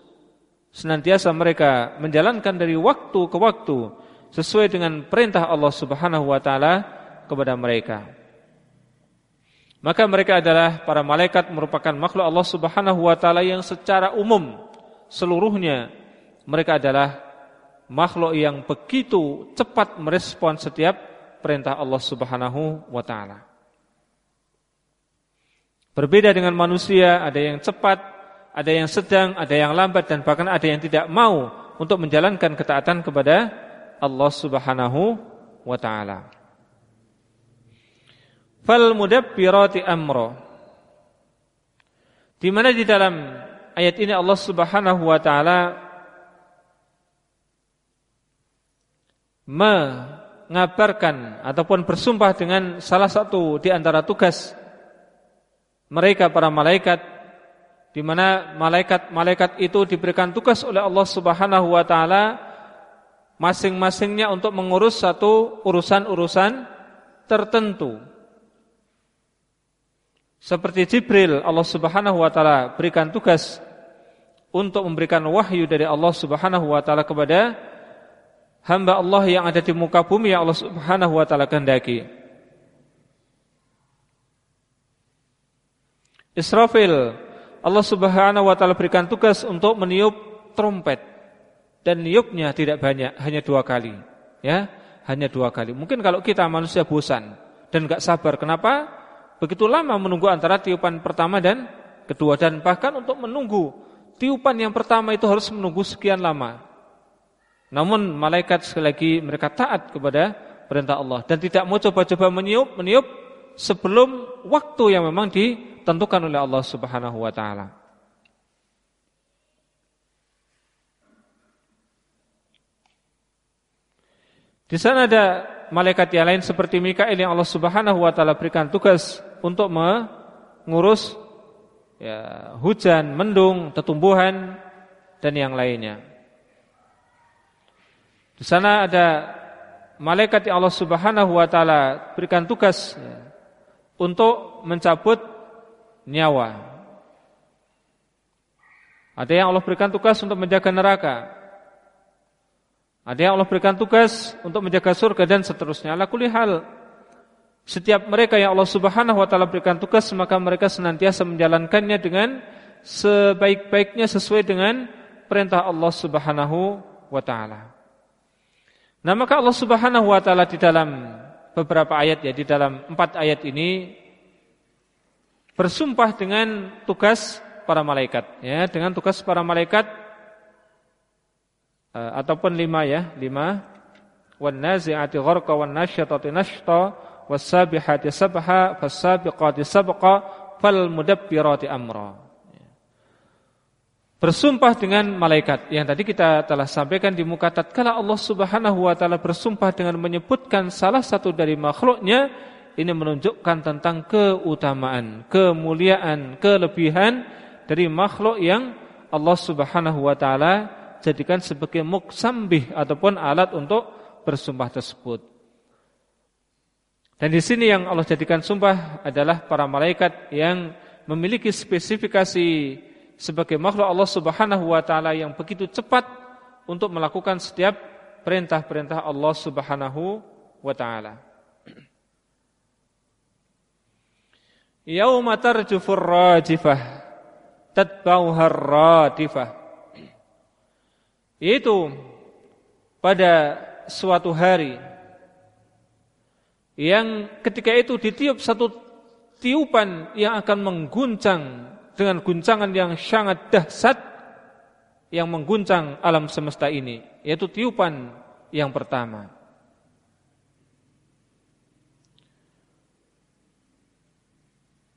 senantiasa mereka menjalankan dari waktu ke waktu sesuai dengan perintah Allah Subhanahu wa taala kepada mereka. Maka mereka adalah para malaikat merupakan makhluk Allah Subhanahu wa taala yang secara umum seluruhnya mereka adalah makhluk yang begitu cepat merespon setiap perintah Allah Subhanahu wa taala. Berbeda dengan manusia, ada yang cepat, ada yang sedang, ada yang lambat dan bahkan ada yang tidak mau untuk menjalankan ketaatan kepada Allah Subhanahu wa taala. Fal mudabbirati amra. Di mana di dalam ayat ini Allah Subhanahu wa taala mengabarkan ataupun bersumpah dengan salah satu di antara tugas mereka para malaikat di mana malaikat-malaikat itu diberikan tugas oleh Allah Subhanahu wa taala masing-masingnya untuk mengurus satu urusan-urusan tertentu. Seperti Jibril, Allah Subhanahu wa taala berikan tugas untuk memberikan wahyu dari Allah Subhanahu wa taala kepada hamba Allah yang ada di muka bumi yang Allah Subhanahu wa taala kehendaki. Israfil Allah Subhanahu wa taala berikan tugas untuk meniup trompet dan niupnya tidak banyak, hanya dua kali. Ya, hanya dua kali. Mungkin kalau kita manusia bosan dan enggak sabar, kenapa? Begitu lama menunggu antara tiupan pertama dan kedua dan bahkan untuk menunggu tiupan yang pertama itu harus menunggu sekian lama. Namun malaikat sekali lagi mereka taat kepada perintah Allah dan tidak mau coba-coba meniup, meniup sebelum waktu yang memang di ditentukan oleh Allah Subhanahu wa taala. Di sana ada malaikat yang lain seperti Mikail yang Allah Subhanahu wa taala berikan tugas untuk mengurus ya, hujan, mendung, tetumbuhan dan yang lainnya. Di sana ada malaikat yang Allah Subhanahu wa taala berikan tugas ya, untuk mencabut nyawa. Ada yang Allah berikan tugas untuk menjaga neraka. Ada yang Allah berikan tugas untuk menjaga surga dan seterusnya. Ala kulli hal. Setiap mereka yang Allah Subhanahu wa taala berikan tugas maka mereka senantiasa menjalankannya dengan sebaik-baiknya sesuai dengan perintah Allah Subhanahu wa taala. Nah, maka Allah Subhanahu wa taala di dalam beberapa ayat ya di dalam empat ayat ini bersumpah dengan tugas para malaikat ya dengan tugas para malaikat uh, ataupun lima ya lima. Wan nazi'ati gharqa wan nasyatati nashta sabihati sabha sabiqati sabqa mudabbirati amra bersumpah dengan malaikat yang tadi kita telah sampaikan di muka tatkala Allah Subhanahu wa taala bersumpah dengan menyebutkan salah satu dari makhluknya ini menunjukkan tentang keutamaan, kemuliaan, kelebihan dari makhluk yang Allah Subhanahu wa taala jadikan sebagai muksambih ataupun alat untuk bersumpah tersebut. Dan di sini yang Allah jadikan sumpah adalah para malaikat yang memiliki spesifikasi sebagai makhluk Allah Subhanahu wa taala yang begitu cepat untuk melakukan setiap perintah-perintah Allah Subhanahu wa taala. Yauma tarjufur rajifah tatbauhar radifah. Yaitu pada suatu hari yang ketika itu ditiup satu tiupan yang akan mengguncang dengan guncangan yang sangat dahsyat yang mengguncang alam semesta ini yaitu tiupan yang pertama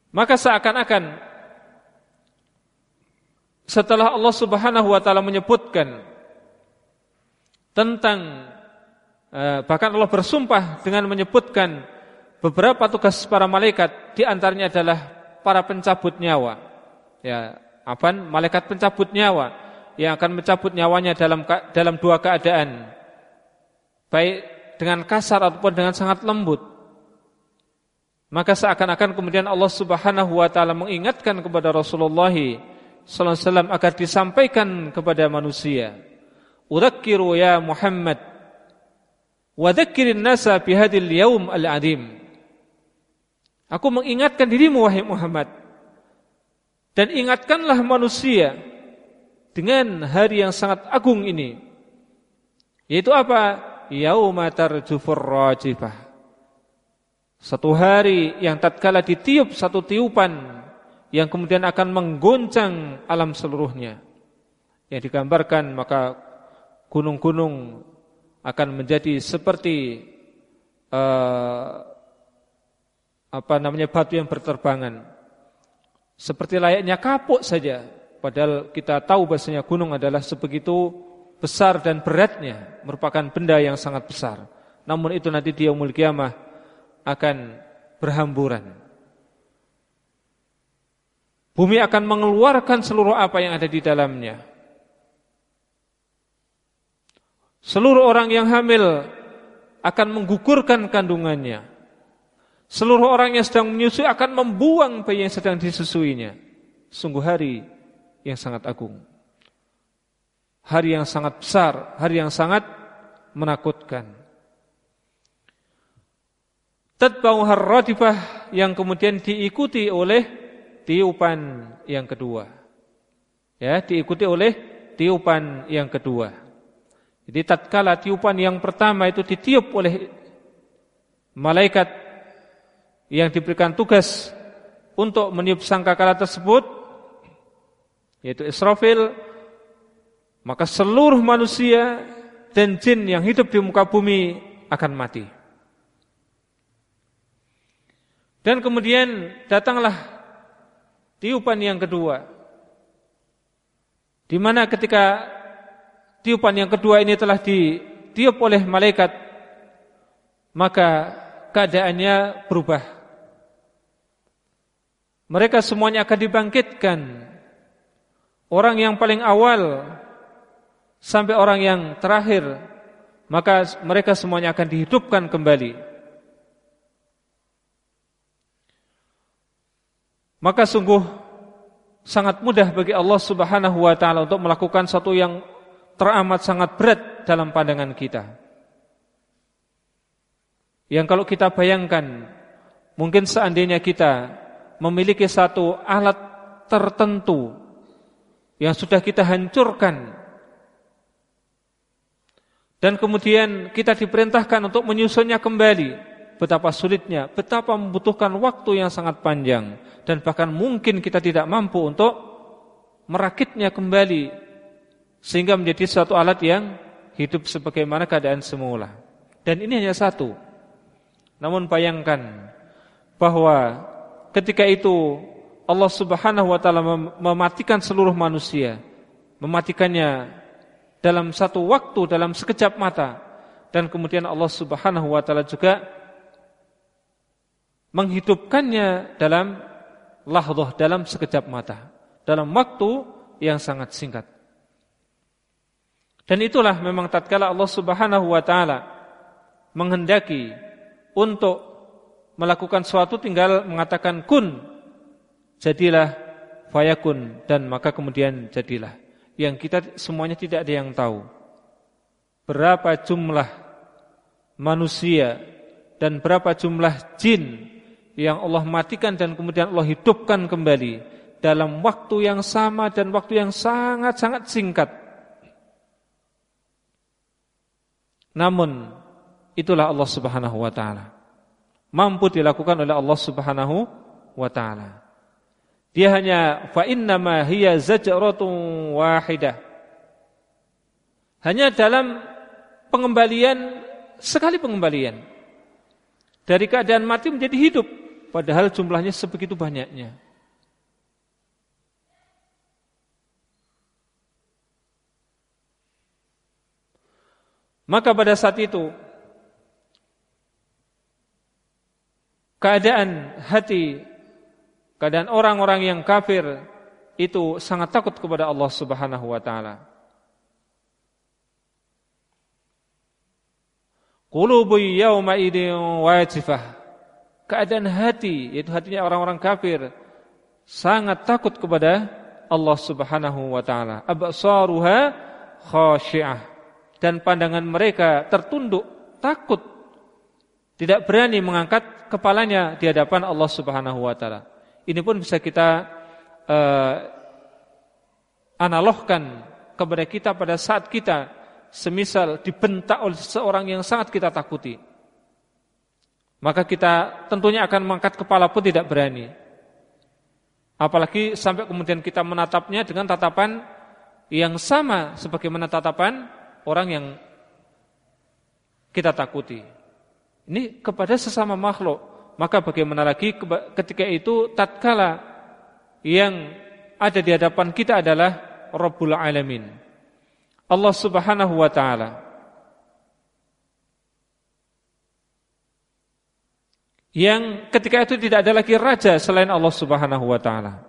maka seakan-akan setelah Allah Subhanahu wa taala menyebutkan tentang Eh, bahkan Allah bersumpah dengan menyebutkan beberapa tugas para malaikat di antaranya adalah para pencabut nyawa. Ya, apa? Malaikat pencabut nyawa yang akan mencabut nyawanya dalam dalam dua keadaan. Baik dengan kasar ataupun dengan sangat lembut. Maka seakan-akan kemudian Allah Subhanahu wa taala mengingatkan kepada Rasulullah sallallahu alaihi wasallam agar disampaikan kepada manusia. Udzakiru ya Muhammad Wa dzakkirin nasa fi hadhil yaum al-'adim. Aku mengingatkan dirimu wahai Muhammad dan ingatkanlah manusia dengan hari yang sangat agung ini. Yaitu apa? Yauma tarjufur rajifah. Satu hari yang tatkala ditiup satu tiupan yang kemudian akan menggoncang alam seluruhnya. Yang digambarkan maka gunung-gunung akan menjadi seperti uh, apa namanya batu yang berterbangan. Seperti layaknya kapuk saja. Padahal kita tahu bahasanya gunung adalah sebegitu besar dan beratnya, merupakan benda yang sangat besar. Namun itu nanti dia yaumul kiamah akan berhamburan. Bumi akan mengeluarkan seluruh apa yang ada di dalamnya. Seluruh orang yang hamil akan menggugurkan kandungannya. Seluruh orang yang sedang menyusui akan membuang bayi yang sedang disusuinya. Sungguh hari yang sangat agung. Hari yang sangat besar, hari yang sangat menakutkan. Tatbau harradifah yang kemudian diikuti oleh tiupan yang kedua. Ya, diikuti oleh tiupan yang kedua. Jadi tatkala tiupan yang pertama itu ditiup oleh malaikat yang diberikan tugas untuk meniup sangkakala tersebut yaitu Israfil maka seluruh manusia dan jin yang hidup di muka bumi akan mati. Dan kemudian datanglah tiupan yang kedua di mana ketika tiupan yang kedua ini telah ditiup oleh malaikat maka keadaannya berubah. Mereka semuanya akan dibangkitkan. Orang yang paling awal sampai orang yang terakhir maka mereka semuanya akan dihidupkan kembali. Maka sungguh sangat mudah bagi Allah Subhanahu wa taala untuk melakukan satu yang teramat sangat berat dalam pandangan kita. Yang kalau kita bayangkan, mungkin seandainya kita memiliki satu alat tertentu yang sudah kita hancurkan dan kemudian kita diperintahkan untuk menyusunnya kembali, betapa sulitnya, betapa membutuhkan waktu yang sangat panjang dan bahkan mungkin kita tidak mampu untuk merakitnya kembali sehingga menjadi suatu alat yang hidup sebagaimana keadaan semula. Dan ini hanya satu. Namun bayangkan bahwa ketika itu Allah Subhanahu wa taala mematikan seluruh manusia mematikannya dalam satu waktu dalam sekejap mata dan kemudian Allah Subhanahu wa taala juga menghidupkannya dalam lahdoh dalam sekejap mata dalam waktu yang sangat singkat. Dan itulah memang tatkala Allah Subhanahu wa taala menghendaki untuk melakukan suatu tinggal mengatakan kun jadilah fayakun dan maka kemudian jadilah. Yang kita semuanya tidak ada yang tahu. Berapa jumlah manusia dan berapa jumlah jin yang Allah matikan dan kemudian Allah hidupkan kembali dalam waktu yang sama dan waktu yang sangat-sangat singkat. Namun itulah Allah Subhanahu wa taala. Mampu dilakukan oleh Allah Subhanahu wa taala. Dia hanya fa innama hiya zajratun wahidah. Hanya dalam pengembalian sekali pengembalian. Dari keadaan mati menjadi hidup padahal jumlahnya sebegitu banyaknya. Maka pada saat itu keadaan hati keadaan orang-orang yang kafir itu sangat takut kepada Allah Subhanahu wa taala. Qulubu yawma idin wajifah. Keadaan hati yaitu hatinya orang-orang kafir sangat takut kepada Allah Subhanahu wa taala. Absaruha khashi'ah dan pandangan mereka tertunduk, takut, tidak berani mengangkat kepalanya di hadapan Allah Subhanahu wa taala. Ini pun bisa kita uh, analogkan kepada kita pada saat kita semisal dibentak oleh seseorang yang sangat kita takuti. Maka kita tentunya akan mengangkat kepala pun tidak berani. Apalagi sampai kemudian kita menatapnya dengan tatapan yang sama sebagaimana tatapan orang yang kita takuti. Ini kepada sesama makhluk. Maka bagaimana lagi ketika itu tatkala yang ada di hadapan kita adalah Rabbul Alamin. Allah Subhanahu wa taala. Yang ketika itu tidak ada lagi raja selain Allah Subhanahu wa taala.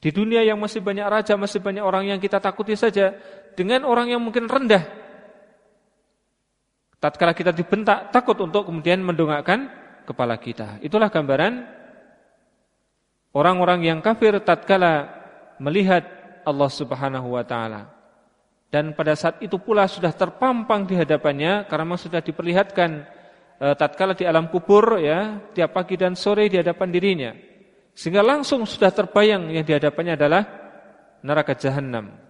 Di dunia yang masih banyak raja, masih banyak orang yang kita takuti saja dengan orang yang mungkin rendah. Tatkala kita dibentak, takut untuk kemudian mendongakkan kepala kita. Itulah gambaran orang-orang yang kafir tatkala melihat Allah Subhanahu wa taala. Dan pada saat itu pula sudah terpampang di hadapannya karena sudah diperlihatkan e, tatkala di alam kubur ya, tiap pagi dan sore di hadapan dirinya. Sehingga langsung sudah terbayang yang dihadapannya adalah neraka jahanam.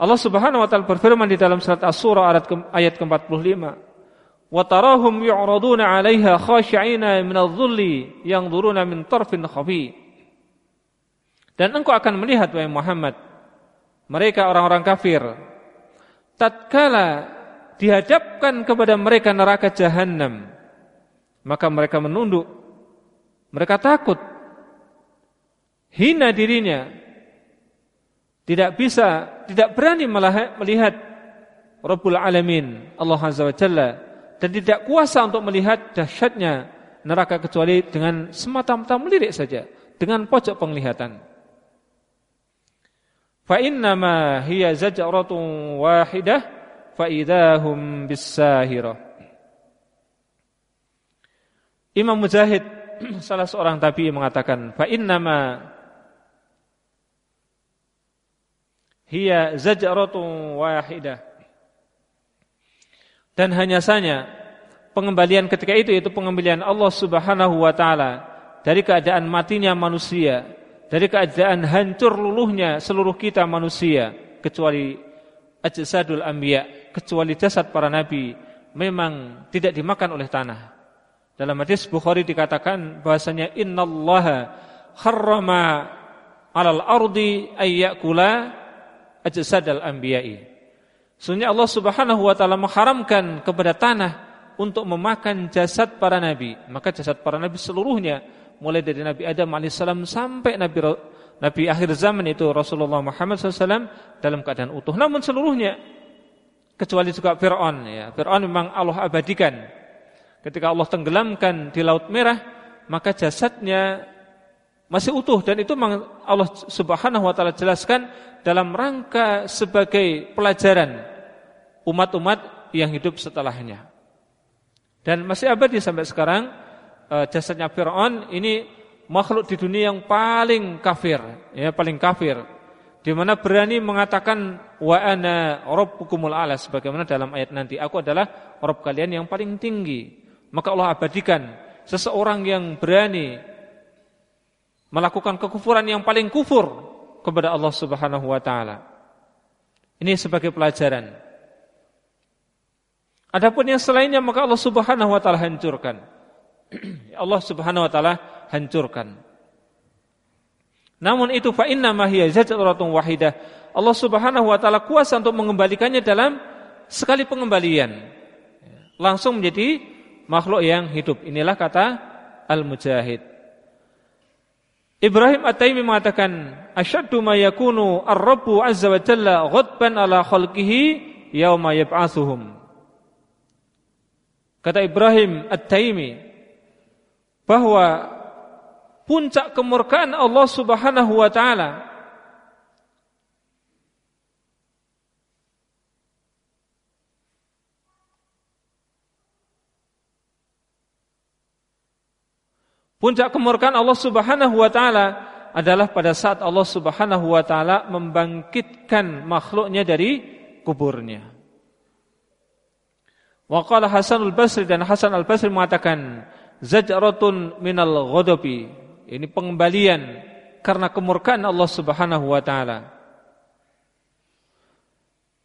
Allah Subhanahu wa taala berfirman di dalam surat As-Surah ayat ke-45. Wa tarahum yu'raduna 'alaiha khashi'ina min adh-dhulli yanzuruna min tarfin khafi. Dan engkau akan melihat wahai Muhammad mereka orang-orang kafir tatkala dihadapkan kepada mereka neraka jahanam maka mereka menunduk mereka takut. Hina dirinya. Tidak bisa, tidak berani melihat Rabbul Alamin, Allah Azza wa Jalla. Dan tidak kuasa untuk melihat dahsyatnya neraka kecuali dengan semata-mata melirik saja. Dengan pojok penglihatan. Fa innama hiya zajratun wahidah fa idahum bisahirah. Imam Mujahid salah seorang tabi mengatakan fa innama hiya zajratun wahidah. Dan hanya saja pengembalian ketika itu yaitu pengembalian Allah Subhanahu wa taala dari keadaan matinya manusia dari keadaan hancur luluhnya seluruh kita manusia kecuali ajsadul anbiya kecuali jasad para nabi memang tidak dimakan oleh tanah. Dalam hadis Bukhari dikatakan bahasanya innallaha harrama 'alal ardi ayyakula ajsadal anbiya'i. Sesungguhnya Allah Subhanahu wa taala mengharamkan kepada tanah untuk memakan jasad para nabi. Maka jasad para nabi seluruhnya mulai dari Nabi Adam alaihissalam sampai Nabi Nabi akhir zaman itu Rasulullah Muhammad SAW dalam keadaan utuh. Namun seluruhnya kecuali juga Fir'aun. Ya. Fir'aun memang Allah abadikan. Ketika Allah tenggelamkan di Laut Merah, maka jasadnya masih utuh dan itu Allah Subhanahu Wa Taala jelaskan dalam rangka sebagai pelajaran umat-umat yang hidup setelahnya. Dan masih abadi sampai sekarang eh, jasadnya Fir'aun ini makhluk di dunia yang paling kafir, ya paling kafir, di mana berani mengatakan wa ana rabbukumul ala sebagaimana dalam ayat nanti, aku adalah Rabb kalian yang paling tinggi. Maka Allah abadikan seseorang yang berani melakukan kekufuran yang paling kufur kepada Allah Subhanahu wa taala. Ini sebagai pelajaran. Adapun yang selainnya maka Allah Subhanahu wa taala hancurkan. Allah Subhanahu wa taala hancurkan. Namun itu fa inna ma hiya zajratun wahidah. Allah Subhanahu wa taala kuasa untuk mengembalikannya dalam sekali pengembalian. Langsung menjadi makhluk yang hidup. Inilah kata Al-Mujahid. Ibrahim At-Taimi mengatakan, "Asyaddu ma yakunu ar-Rabbu 'azza wa jalla ghadban ala khalqihi yauma yab'atsuhum." Kata Ibrahim At-Taimi bahwa puncak kemurkaan Allah Subhanahu wa taala. Puncak kemurkaan Allah Subhanahu wa taala adalah pada saat Allah Subhanahu wa taala membangkitkan makhluknya dari kuburnya. Wa qala Hasan al-Basri dan Hasan al-Basri mengatakan zajratun minal ghadabi ini pengembalian karena kemurkaan Allah Subhanahu wa taala.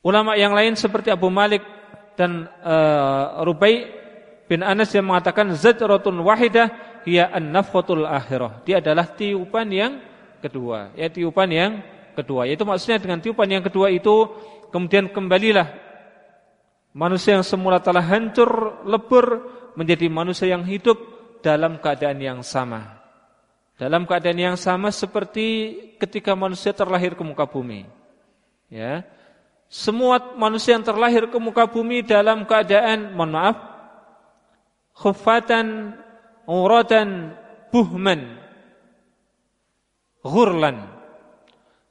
Ulama yang lain seperti Abu Malik dan uh, Rubai bin Anas yang mengatakan zajratun wahidah hiya an-nafhatul akhirah. Dia adalah tiupan yang kedua, ya tiupan yang kedua. Yaitu maksudnya dengan tiupan yang kedua itu kemudian kembalilah manusia yang semula telah hancur lebur menjadi manusia yang hidup dalam keadaan yang sama. Dalam keadaan yang sama seperti ketika manusia terlahir ke muka bumi. Ya. Semua manusia yang terlahir ke muka bumi dalam keadaan mohon maaf khufatan uratan buhman ghurlan.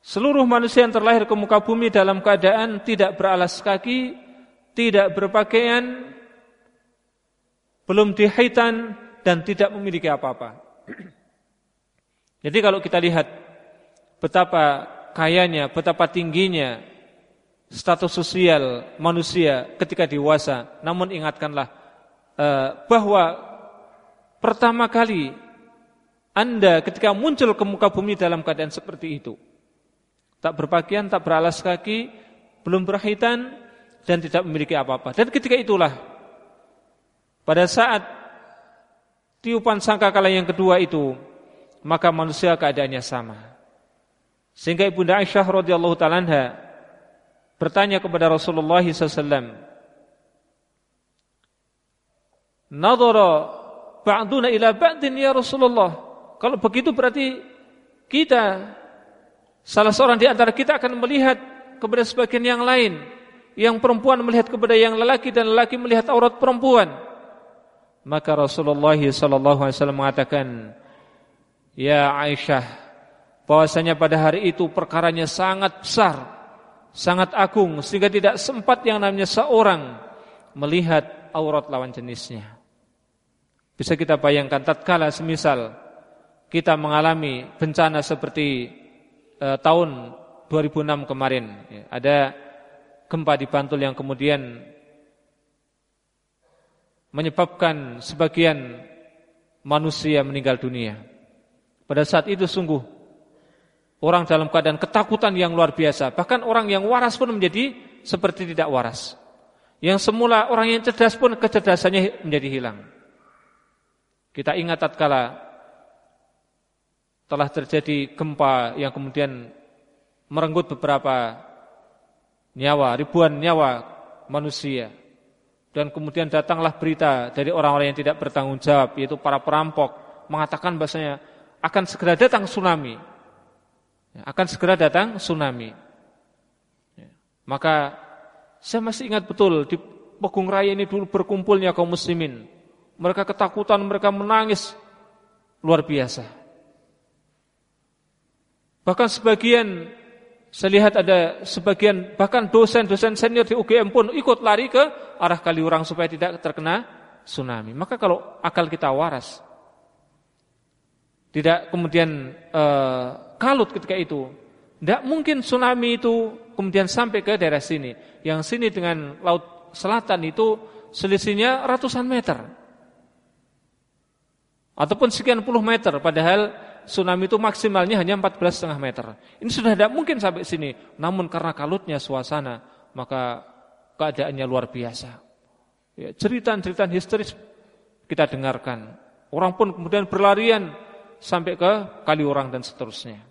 Seluruh manusia yang terlahir ke muka bumi dalam keadaan tidak beralas kaki, tidak berpakaian, belum dihitan dan tidak memiliki apa-apa. Jadi kalau kita lihat betapa kayanya, betapa tingginya status sosial manusia ketika dewasa, namun ingatkanlah uh, bahwa pertama kali Anda ketika muncul ke muka bumi dalam keadaan seperti itu, tak berpakaian, tak beralas kaki, belum berhitan dan tidak memiliki apa-apa. Dan ketika itulah pada saat tiupan sangkakala yang kedua itu maka manusia keadaannya sama. Sehingga Ibunda Aisyah radhiyallahu taala bertanya kepada Rasulullah SAW, "Nadhara ba'duna ila ba'din ya Rasulullah." Kalau begitu berarti kita salah seorang di antara kita akan melihat kepada sebagian yang lain. Yang perempuan melihat kepada yang lelaki dan lelaki melihat aurat perempuan. Maka Rasulullah sallallahu alaihi wasallam mengatakan, Ya Aisyah bahwasanya pada hari itu perkaranya sangat besar sangat agung sehingga tidak sempat yang namanya seorang melihat aurat lawan jenisnya bisa kita bayangkan tatkala semisal kita mengalami bencana seperti eh, tahun 2006 kemarin ya, ada gempa di Bantul yang kemudian menyebabkan sebagian manusia meninggal dunia pada saat itu sungguh orang dalam keadaan ketakutan yang luar biasa. Bahkan orang yang waras pun menjadi seperti tidak waras. Yang semula orang yang cerdas pun kecerdasannya menjadi hilang. Kita ingat tatkala telah terjadi gempa yang kemudian merenggut beberapa nyawa, ribuan nyawa manusia. Dan kemudian datanglah berita dari orang-orang yang tidak bertanggung jawab, yaitu para perampok, mengatakan bahasanya akan segera datang tsunami. akan segera datang tsunami. Ya. Maka saya masih ingat betul di Pegung Raya ini dulu berkumpulnya kaum muslimin. Mereka ketakutan, mereka menangis luar biasa. Bahkan sebagian saya lihat ada sebagian bahkan dosen-dosen senior di UGM pun ikut lari ke arah Kaliurang supaya tidak terkena tsunami. Maka kalau akal kita waras, tidak kemudian uh, kalut ketika itu. Tidak mungkin tsunami itu kemudian sampai ke daerah sini. Yang sini dengan laut selatan itu selisihnya ratusan meter. Ataupun sekian puluh meter. Padahal tsunami itu maksimalnya hanya 14,5 meter. Ini sudah tidak mungkin sampai sini. Namun karena kalutnya suasana, maka keadaannya luar biasa. Ya, cerita-cerita histeris kita dengarkan. Orang pun kemudian berlarian sampai ke Kaliurang dan seterusnya.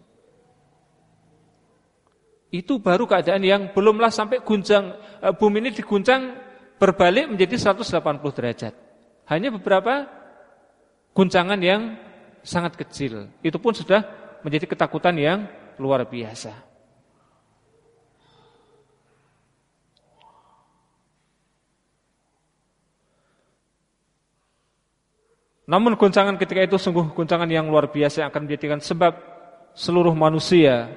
Itu baru keadaan yang belumlah sampai guncang eh, bumi ini diguncang berbalik menjadi 180 derajat. Hanya beberapa guncangan yang sangat kecil. Itu pun sudah menjadi ketakutan yang luar biasa. Namun guncangan ketika itu sungguh guncangan yang luar biasa yang akan menjadikan sebab seluruh manusia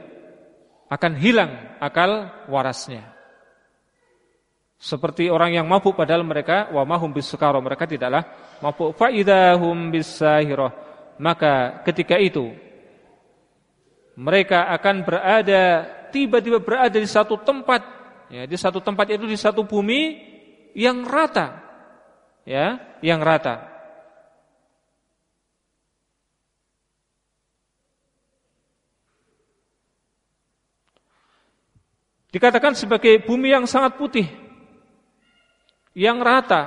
akan hilang akal warasnya. Seperti orang yang mabuk padahal mereka wa mahum bisukara mereka tidaklah mabuk. Fa idahum bisahirah maka ketika itu mereka akan berada tiba-tiba berada di satu tempat. Ya di satu tempat itu di satu bumi yang rata. Ya yang rata. Dikatakan sebagai bumi yang sangat putih Yang rata.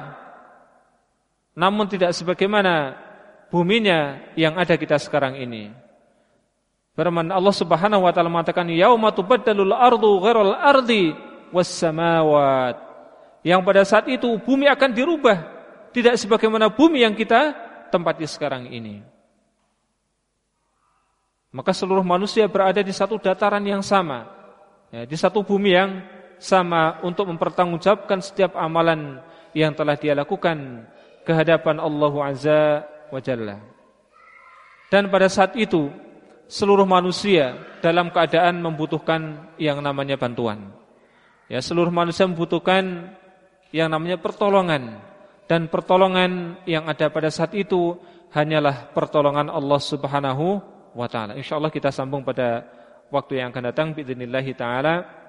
Namun tidak sebagaimana buminya yang ada kita sekarang ini. Firman Allah subhanahu wa ta'ala mengatakan Yauma tubaddalul ardu ghairal ardi was samawat Yang pada saat itu bumi akan dirubah Tidak sebagaimana bumi yang kita tempati sekarang ini. Maka seluruh manusia berada di satu dataran yang sama ya, di satu bumi yang sama untuk mempertanggungjawabkan setiap amalan yang telah dia lakukan ke hadapan Allah Azza wa Jalla. Dan pada saat itu seluruh manusia dalam keadaan membutuhkan yang namanya bantuan. Ya, seluruh manusia membutuhkan yang namanya pertolongan dan pertolongan yang ada pada saat itu hanyalah pertolongan Allah Subhanahu wa taala. Insyaallah kita sambung pada waktu yang akan datang bidznillahi taala.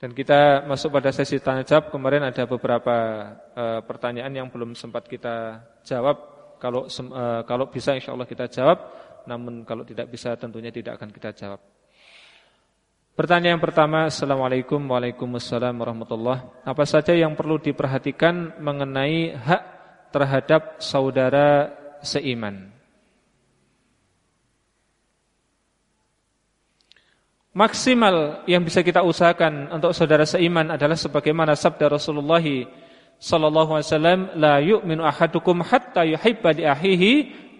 Dan kita masuk pada sesi tanya jawab. Kemarin ada beberapa uh, pertanyaan yang belum sempat kita jawab. Kalau uh, kalau bisa insyaallah kita jawab, namun kalau tidak bisa tentunya tidak akan kita jawab. Pertanyaan yang pertama, Assalamualaikum Waalaikumsalam warahmatullahi Apa saja yang perlu diperhatikan mengenai hak terhadap saudara seiman? Maksimal yang bisa kita usahakan untuk saudara seiman adalah sebagaimana sabda Rasulullah sallallahu alaihi wasallam, la yu'minu ahadukum hatta yuhibba li ahihi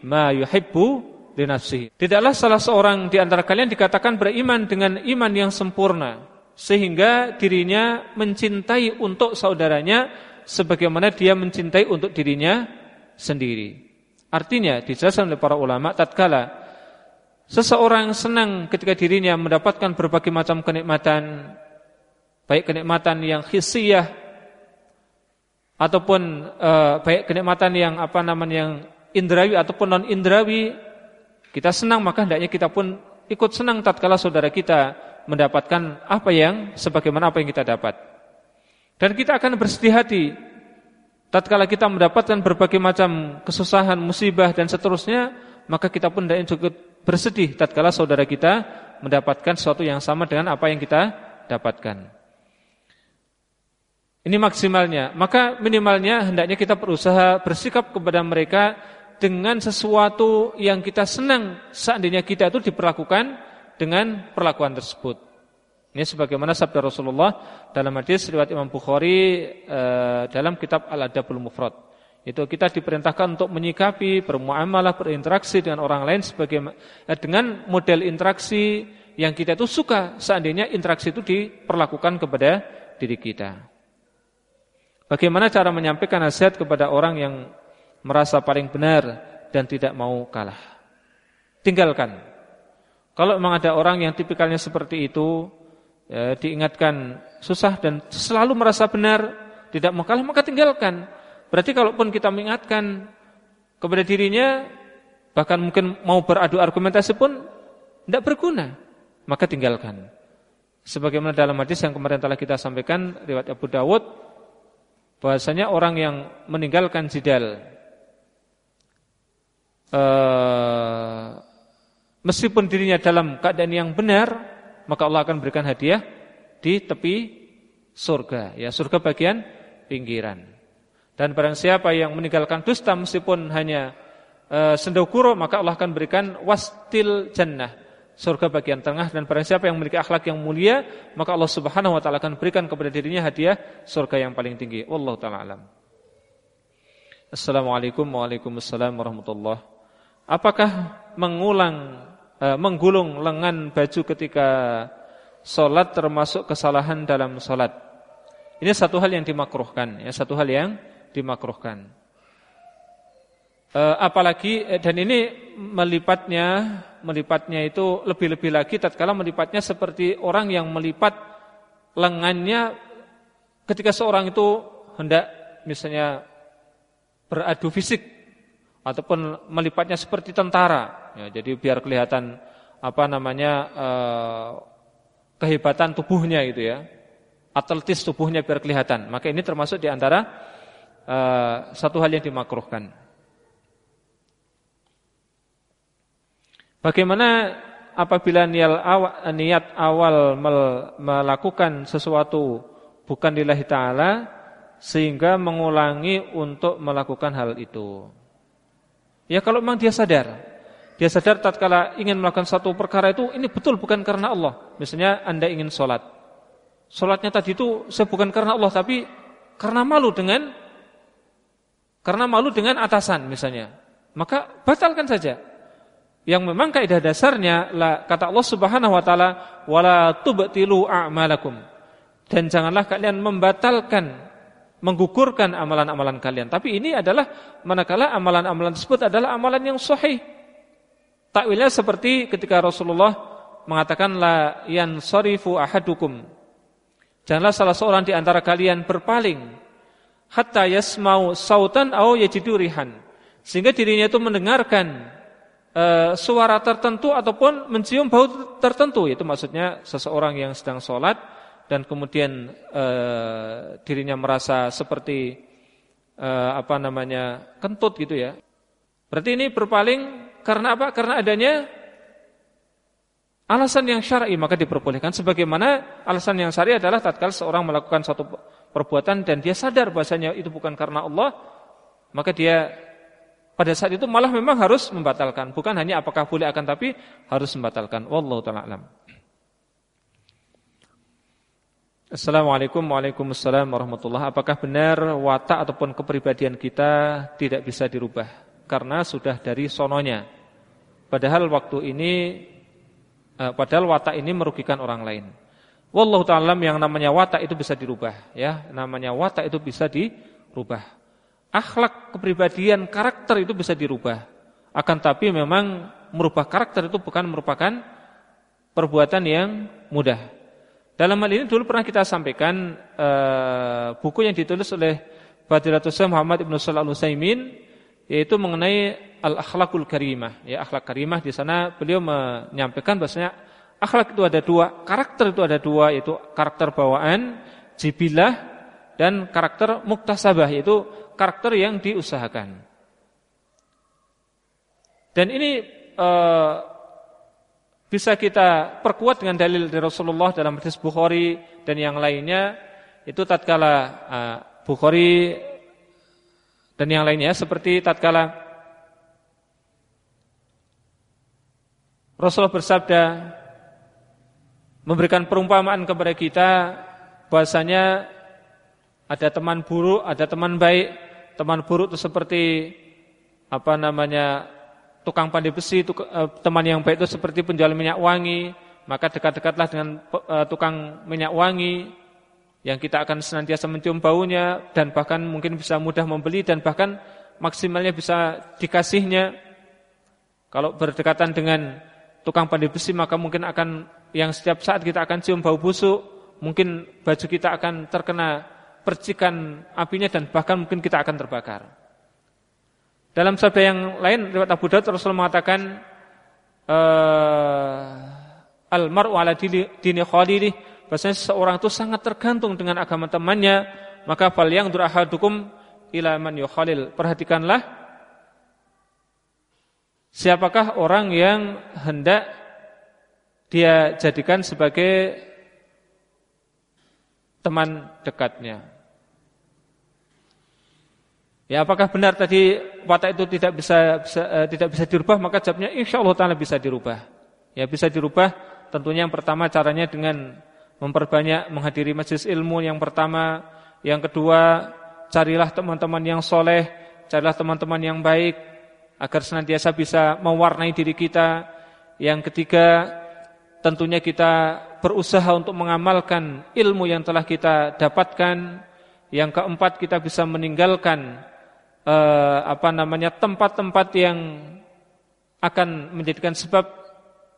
ma yuhibbu li nafsihi. Tidaklah salah seorang di antara kalian dikatakan beriman dengan iman yang sempurna sehingga dirinya mencintai untuk saudaranya sebagaimana dia mencintai untuk dirinya sendiri. Artinya dijelaskan oleh para ulama tatkala Seseorang senang ketika dirinya mendapatkan berbagai macam kenikmatan Baik kenikmatan yang hisiyah Ataupun uh, baik kenikmatan yang apa namanya yang indrawi ataupun non indrawi Kita senang maka hendaknya kita pun ikut senang tatkala saudara kita mendapatkan apa yang sebagaimana apa yang kita dapat. Dan kita akan bersedih hati tatkala kita mendapatkan berbagai macam kesusahan, musibah dan seterusnya Maka kita pun hendaknya cukup bersedih tatkala saudara kita mendapatkan sesuatu yang sama dengan apa yang kita dapatkan. Ini maksimalnya. Maka minimalnya hendaknya kita berusaha bersikap kepada mereka dengan sesuatu yang kita senang seandainya kita itu diperlakukan dengan perlakuan tersebut. Ini sebagaimana sabda Rasulullah dalam hadis riwayat Imam Bukhari eh, dalam kitab Al-Adabul Mufrad Itu kita diperintahkan untuk menyikapi, bermuamalah, berinteraksi dengan orang lain sebagai eh, dengan model interaksi yang kita itu suka seandainya interaksi itu diperlakukan kepada diri kita. Bagaimana cara menyampaikan nasihat kepada orang yang merasa paling benar dan tidak mau kalah? Tinggalkan. Kalau memang ada orang yang tipikalnya seperti itu, ya, diingatkan susah dan selalu merasa benar, tidak mau kalah, maka tinggalkan. Berarti kalaupun kita mengingatkan kepada dirinya, bahkan mungkin mau beradu argumentasi pun tidak berguna, maka tinggalkan. Sebagaimana dalam hadis yang kemarin telah kita sampaikan riwayat Abu Dawud bahwasanya orang yang meninggalkan jidal uh, meskipun dirinya dalam keadaan yang benar, maka Allah akan berikan hadiah di tepi surga, ya surga bagian pinggiran. Dan barang siapa yang meninggalkan dusta meskipun hanya e, sendokuro maka Allah akan berikan wastil jannah, surga bagian tengah dan barang siapa yang memiliki akhlak yang mulia maka Allah Subhanahu wa taala akan berikan kepada dirinya hadiah surga yang paling tinggi. Wallahu taala alam. Assalamualaikum Waalaikumsalam warahmatullahi Apakah mengulang e, menggulung lengan baju ketika sholat termasuk kesalahan dalam sholat? Ini satu hal yang dimakruhkan, ya satu hal yang dimakruhkan. E, apalagi eh, dan ini melipatnya melipatnya itu lebih-lebih lagi tatkala melipatnya seperti orang yang melipat lengannya ketika seorang itu hendak misalnya beradu fisik ataupun melipatnya seperti tentara. Ya, jadi biar kelihatan apa namanya e, kehebatan tubuhnya gitu ya. Atletis tubuhnya biar kelihatan. Maka ini termasuk di antara uh, satu hal yang dimakruhkan. Bagaimana apabila niat awal, niat awal melakukan sesuatu bukan lillahi ta'ala sehingga mengulangi untuk melakukan hal itu. Ya kalau memang dia sadar, dia sadar tatkala ingin melakukan satu perkara itu ini betul bukan karena Allah. Misalnya Anda ingin sholat. Sholatnya tadi itu saya bukan karena Allah tapi karena malu dengan karena malu dengan atasan misalnya, maka batalkan saja. Yang memang kaidah dasarnya lah kata Allah Subhanahu wa taala wala tubtilu a'malakum. Dan janganlah kalian membatalkan menggugurkan amalan-amalan kalian. Tapi ini adalah manakala amalan-amalan tersebut adalah amalan yang sahih. Takwilnya seperti ketika Rasulullah mengatakan la yansarifu ahadukum. Janganlah salah seorang di antara kalian berpaling hatta yasmau sautan au yajidu rihan. Sehingga dirinya itu mendengarkan uh, suara tertentu ataupun mencium bau tertentu. Itu maksudnya seseorang yang sedang sholat dan kemudian uh, dirinya merasa seperti uh, apa namanya kentut gitu ya. Berarti ini berpaling karena apa? Karena adanya alasan yang syar'i maka diperbolehkan sebagaimana alasan yang syar'i adalah tatkala seorang melakukan suatu perbuatan dan dia sadar bahasanya itu bukan karena Allah, maka dia pada saat itu malah memang harus membatalkan, bukan hanya apakah boleh akan tapi harus membatalkan. Wallahu taala alam. Assalamualaikum Waalaikumsalam warahmatullahi Apakah benar watak ataupun kepribadian kita tidak bisa dirubah Karena sudah dari sononya Padahal waktu ini eh, Padahal watak ini merugikan orang lain Wallahu ta'ala yang namanya watak itu bisa dirubah ya, namanya watak itu bisa dirubah. Akhlak, kepribadian, karakter itu bisa dirubah. Akan tapi memang merubah karakter itu bukan merupakan perbuatan yang mudah. Dalam hal ini dulu pernah kita sampaikan uh, buku yang ditulis oleh Fadilatul Syekh Muhammad Ibnu Shalih Al-Utsaimin yaitu mengenai al-akhlakul karimah. Ya, akhlak karimah di sana beliau menyampaikan bahwasanya Akhlak itu ada dua, karakter itu ada dua, yaitu karakter bawaan, jibilah, dan karakter muktasabah, yaitu karakter yang diusahakan. Dan ini e, bisa kita perkuat dengan dalil dari Rasulullah dalam hadis Bukhari dan yang lainnya, itu tatkala e, Bukhari dan yang lainnya seperti tatkala Rasulullah bersabda memberikan perumpamaan kepada kita bahasanya ada teman buruk, ada teman baik. teman buruk itu seperti apa namanya tukang pandai besi, tuk, uh, teman yang baik itu seperti penjual minyak wangi, maka dekat-dekatlah dengan uh, tukang minyak wangi yang kita akan senantiasa mencium baunya dan bahkan mungkin bisa mudah membeli dan bahkan maksimalnya bisa dikasihnya. Kalau berdekatan dengan tukang pandai besi maka mungkin akan yang setiap saat kita akan cium bau busuk, mungkin baju kita akan terkena percikan apinya dan bahkan mungkin kita akan terbakar. Dalam sabda yang lain riwayat Abu Daud Rasul mengatakan uh, al-mar'u ala dini khalilih bahasanya seseorang itu sangat tergantung dengan agama temannya maka fal yang durahadukum ila man yukhalil perhatikanlah siapakah orang yang hendak dia jadikan sebagai teman dekatnya. Ya, apakah benar tadi watak itu tidak bisa, bisa uh, tidak bisa dirubah? Maka jawabnya insya Allah taala bisa dirubah. Ya, bisa dirubah. Tentunya yang pertama caranya dengan memperbanyak menghadiri majelis ilmu yang pertama, yang kedua carilah teman-teman yang soleh, carilah teman-teman yang baik agar senantiasa bisa mewarnai diri kita. Yang ketiga tentunya kita berusaha untuk mengamalkan ilmu yang telah kita dapatkan. Yang keempat kita bisa meninggalkan eh, apa namanya tempat-tempat yang akan menjadikan sebab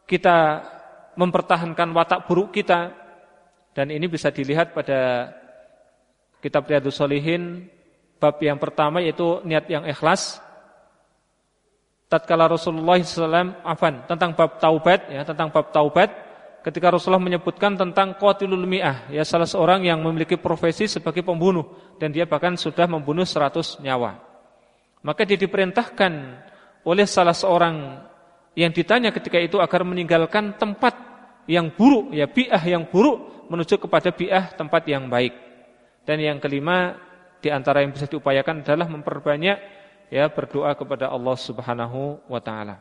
kita mempertahankan watak buruk kita dan ini bisa dilihat pada kitab Riyadhus Shalihin bab yang pertama yaitu niat yang ikhlas tatkala Rasulullah SAW afan tentang bab taubat ya tentang bab taubat ketika Rasulullah menyebutkan tentang qatilul mi'ah ya salah seorang yang memiliki profesi sebagai pembunuh dan dia bahkan sudah membunuh 100 nyawa maka dia diperintahkan oleh salah seorang yang ditanya ketika itu agar meninggalkan tempat yang buruk, ya bi'ah yang buruk menuju kepada bi'ah tempat yang baik. Dan yang kelima di antara yang bisa diupayakan adalah memperbanyak ya berdoa kepada Allah Subhanahu wa taala.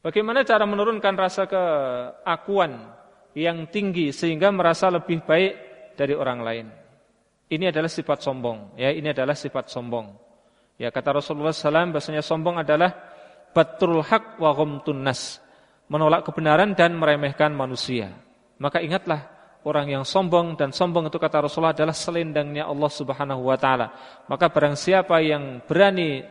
Bagaimana cara menurunkan rasa keakuan yang tinggi sehingga merasa lebih baik dari orang lain? Ini adalah sifat sombong, ya. Ini adalah sifat sombong. Ya kata Rasulullah SAW, bahasanya sombong adalah batrul haq wa ghamtun menolak kebenaran dan meremehkan manusia. Maka ingatlah orang yang sombong dan sombong itu kata Rasulullah adalah selendangnya Allah Subhanahu wa taala. Maka barang siapa yang berani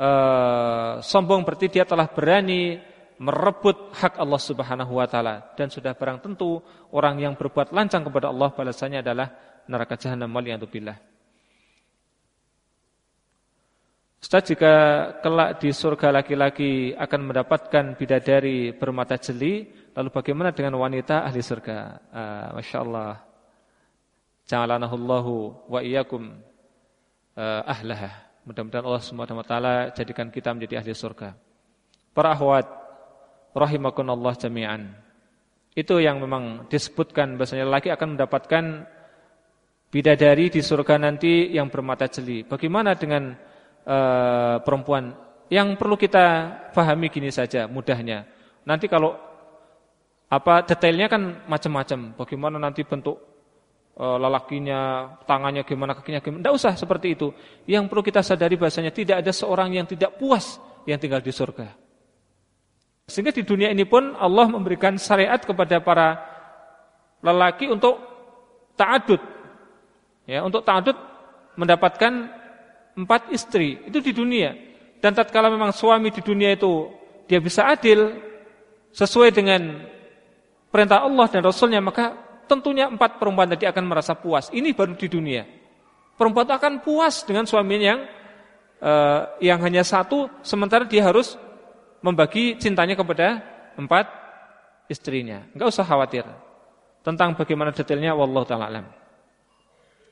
uh, sombong berarti dia telah berani merebut hak Allah Subhanahu wa taala dan sudah barang tentu orang yang berbuat lancang kepada Allah balasannya adalah neraka jahanam waliyadzubillah. Ustaz jika kelak di surga laki-laki akan mendapatkan bidadari bermata jeli, lalu bagaimana dengan wanita ahli surga? Uh, Masya Allah. Ja'alanahullahu wa iyyakum uh, ahlaha. Mudah-mudahan Allah taala jadikan kita menjadi ahli surga. Para ahwat rahimakunallah jami'an. Itu yang memang disebutkan bahasanya laki akan mendapatkan bidadari di surga nanti yang bermata jeli. Bagaimana dengan uh, perempuan? Yang perlu kita pahami gini saja mudahnya. Nanti kalau apa detailnya kan macam-macam. Bagaimana nanti bentuk uh, lelakinya, tangannya gimana, kakinya gimana. Tidak usah seperti itu. Yang perlu kita sadari bahasanya tidak ada seorang yang tidak puas yang tinggal di surga. Sehingga di dunia ini pun Allah memberikan syariat kepada para lelaki untuk ta'adud. Ya, untuk ta'adud mendapatkan empat istri. Itu di dunia. Dan tatkala memang suami di dunia itu dia bisa adil sesuai dengan perintah Allah dan Rasulnya maka tentunya empat perempuan tadi akan merasa puas. Ini baru di dunia. Perempuan akan puas dengan suaminya yang uh, yang hanya satu, sementara dia harus membagi cintanya kepada empat istrinya. Enggak usah khawatir tentang bagaimana detailnya wallahu taala.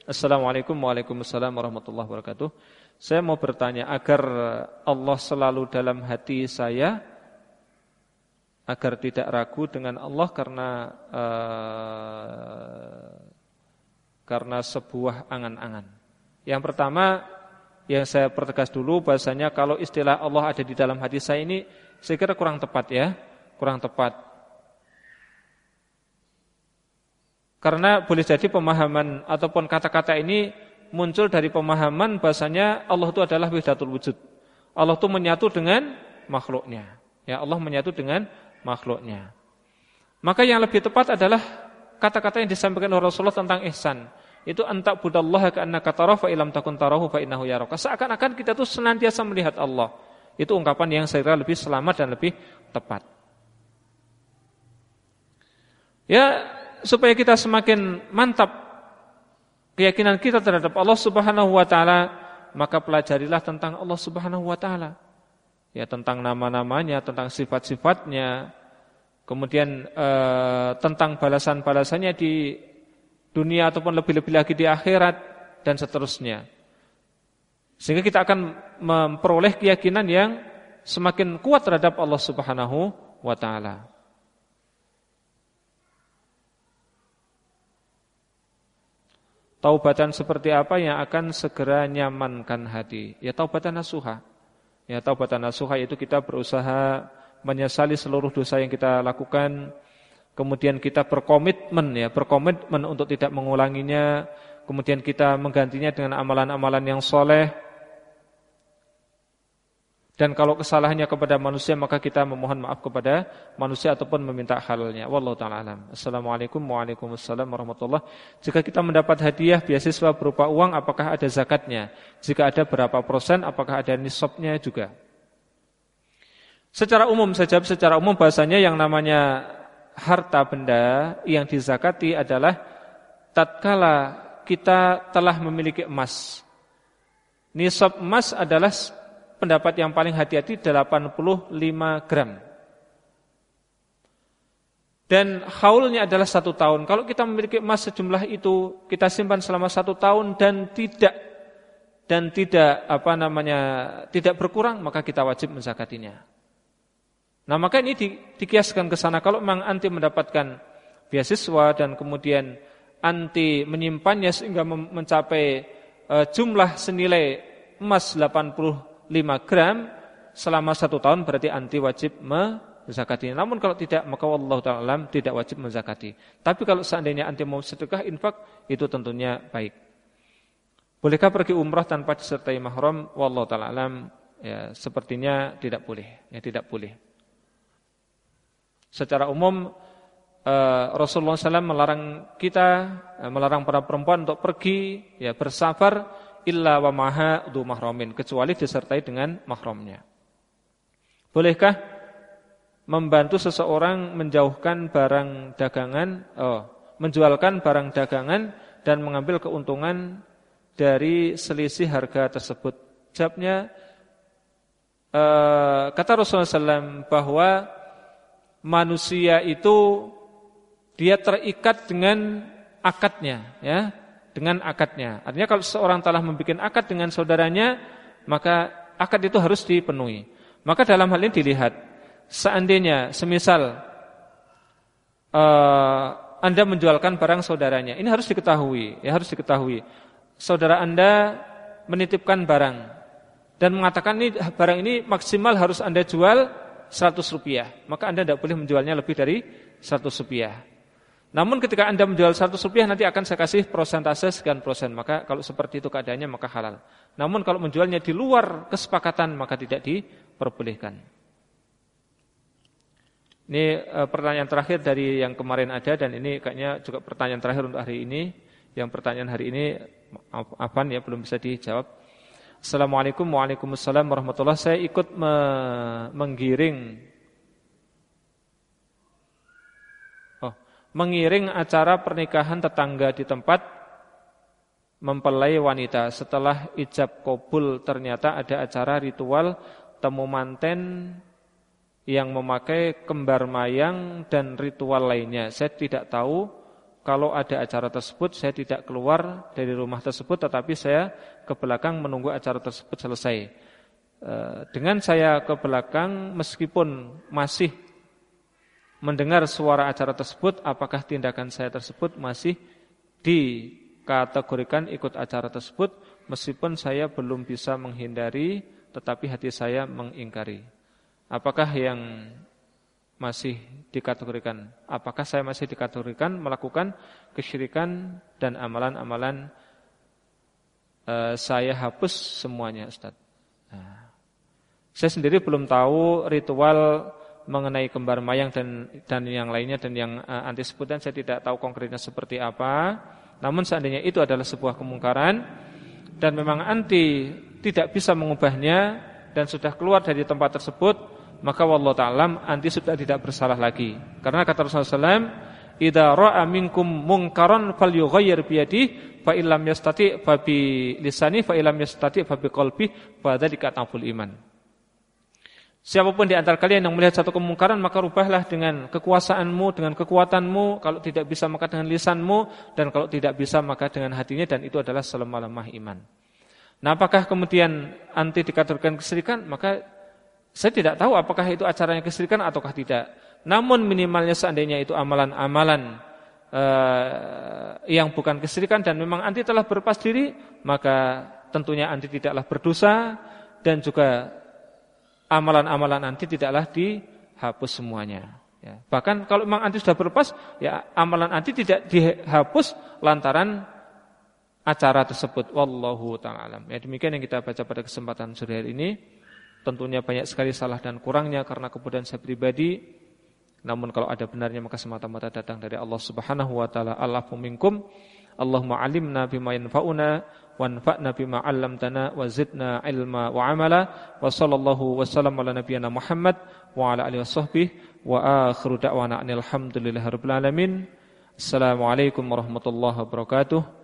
Assalamualaikum Waalaikumsalam warahmatullahi wabarakatuh. Saya mau bertanya agar Allah selalu dalam hati saya agar tidak ragu dengan Allah karena uh, karena sebuah angan-angan. Yang pertama yang saya pertegas dulu bahasanya kalau istilah Allah ada di dalam hati saya ini saya kira kurang tepat ya, kurang tepat. Karena boleh jadi pemahaman ataupun kata-kata ini muncul dari pemahaman bahasanya Allah itu adalah wahdatul wujud. Allah itu menyatu dengan makhluknya. Ya, Allah menyatu dengan makhluknya. Maka yang lebih tepat adalah kata-kata yang disampaikan oleh Rasulullah tentang ihsan itu antak budallaha ka'annaka tarahu fa takun tarahu fa innahu yaraka. Seakan-akan kita tuh senantiasa melihat Allah. Itu ungkapan yang saya kira lebih selamat dan lebih tepat. Ya, supaya kita semakin mantap keyakinan kita terhadap Allah Subhanahu wa taala, maka pelajarilah tentang Allah Subhanahu wa taala. Ya, tentang nama-namanya, tentang sifat-sifatnya, kemudian eh, tentang balasan-balasannya di dunia ataupun lebih-lebih lagi di akhirat dan seterusnya. Sehingga kita akan memperoleh keyakinan yang semakin kuat terhadap Allah Subhanahu wa taala. Taubatan seperti apa yang akan segera nyamankan hati? Ya taubatan nasuha. Ya taubatan nasuha itu kita berusaha menyesali seluruh dosa yang kita lakukan kemudian kita berkomitmen ya, berkomitmen untuk tidak mengulanginya, kemudian kita menggantinya dengan amalan-amalan yang soleh. Dan kalau kesalahannya kepada manusia maka kita memohon maaf kepada manusia ataupun meminta halalnya. Wallahu taala alam. Assalamualaikum Waalaikumsalam warahmatullah. Jika kita mendapat hadiah beasiswa berupa uang apakah ada zakatnya? Jika ada berapa persen apakah ada nisabnya juga? Secara umum saja secara umum bahasanya yang namanya harta benda yang dizakati adalah tatkala kita telah memiliki emas. Nisab emas adalah pendapat yang paling hati-hati 85 gram. Dan haulnya adalah satu tahun. Kalau kita memiliki emas sejumlah itu, kita simpan selama satu tahun dan tidak dan tidak apa namanya tidak berkurang, maka kita wajib menzakatinya. Nah maka ini di, dikiaskan ke sana. Kalau memang anti mendapatkan beasiswa dan kemudian anti menyimpannya sehingga mencapai e, jumlah senilai emas 85 gram selama satu tahun berarti anti wajib menzakati. Namun kalau tidak maka Allah taala tidak wajib menzakati. Tapi kalau seandainya anti mau sedekah infak itu tentunya baik. Bolehkah pergi umrah tanpa disertai mahram? Wallahu taala alam ya sepertinya tidak boleh. Ya tidak boleh. Secara umum eh, Rasulullah SAW melarang kita, eh, melarang para perempuan untuk pergi ya bersafar illa wa maha du mahramin kecuali disertai dengan mahramnya. Bolehkah membantu seseorang menjauhkan barang dagangan, oh, menjualkan barang dagangan dan mengambil keuntungan dari selisih harga tersebut? Jawabnya eh, kata Rasulullah SAW bahwa manusia itu dia terikat dengan akadnya ya dengan akadnya. Artinya kalau seorang telah membuat akad dengan saudaranya maka akad itu harus dipenuhi. Maka dalam hal ini dilihat seandainya semisal uh, anda menjualkan barang saudaranya ini harus diketahui ya harus diketahui. Saudara anda menitipkan barang dan mengatakan ini barang ini maksimal harus anda jual 100 rupiah, maka Anda tidak boleh menjualnya lebih dari 100 rupiah. Namun ketika Anda menjual 100 rupiah nanti akan saya kasih prosentase sekian persen, maka kalau seperti itu keadaannya maka halal. Namun kalau menjualnya di luar kesepakatan maka tidak diperbolehkan. Ini e, pertanyaan terakhir dari yang kemarin ada dan ini kayaknya juga pertanyaan terakhir untuk hari ini. Yang pertanyaan hari ini apa ya belum bisa dijawab. Assalamualaikum warahmatullahi Saya ikut me menggiring oh, Mengiring acara pernikahan tetangga di tempat Mempelai wanita Setelah ijab kobul ternyata ada acara ritual Temu manten Yang memakai kembar mayang dan ritual lainnya Saya tidak tahu kalau ada acara tersebut saya tidak keluar dari rumah tersebut tetapi saya ke belakang menunggu acara tersebut selesai. E, dengan saya ke belakang meskipun masih mendengar suara acara tersebut apakah tindakan saya tersebut masih dikategorikan ikut acara tersebut meskipun saya belum bisa menghindari tetapi hati saya mengingkari. Apakah yang masih dikategorikan? Apakah saya masih dikategorikan melakukan kesyirikan dan amalan-amalan uh, saya hapus semuanya, Ustaz? Nah, saya sendiri belum tahu ritual mengenai kembar mayang dan dan yang lainnya dan yang uh, anti sebutan saya tidak tahu konkretnya seperti apa. Namun seandainya itu adalah sebuah kemungkaran dan memang anti tidak bisa mengubahnya dan sudah keluar dari tempat tersebut, maka wallahu taala anti sudah tidak bersalah lagi. Karena kata Rasulullah SAW, "Idza ra'a minkum munkaran falyughayyir bi yadihi fa illam yastati fa bi lisani fa illam yastati fa bi qalbi fa dzalika iman." Siapa pun di antara kalian yang melihat satu kemungkaran maka rubahlah dengan kekuasaanmu, dengan kekuatanmu, kalau tidak bisa maka dengan lisanmu dan kalau tidak bisa maka dengan hatinya dan itu adalah selemah-lemah iman. Nah, apakah kemudian anti dikategorikan kesirikan? Maka saya tidak tahu apakah itu acaranya kesirikan ataukah tidak. Namun minimalnya seandainya itu amalan-amalan uh, yang bukan kesirikan dan memang anti telah berpas diri, maka tentunya anti tidaklah berdosa dan juga amalan-amalan anti tidaklah dihapus semuanya. Ya. Bahkan kalau memang anti sudah berlepas, ya amalan anti tidak dihapus lantaran acara tersebut. Wallahu taala Ya demikian yang kita baca pada kesempatan sore hari ini. Tentunya banyak sekali salah dan kurangnya karena kemudian saya pribadi. Namun kalau ada benarnya maka semata-mata datang dari Allah Subhanahu wa taala. Allahu minkum. Allahumma alimna bima yanfa'una wanfa'na bima 'allamtana wa zidna ilma wa amala. Wa sallallahu wasallam ala nabiyyina Muhammad wa ala alihi washabbihi wa akhiru da'wana alhamdulillahi rabbil alamin. Assalamualaikum warahmatullahi wabarakatuh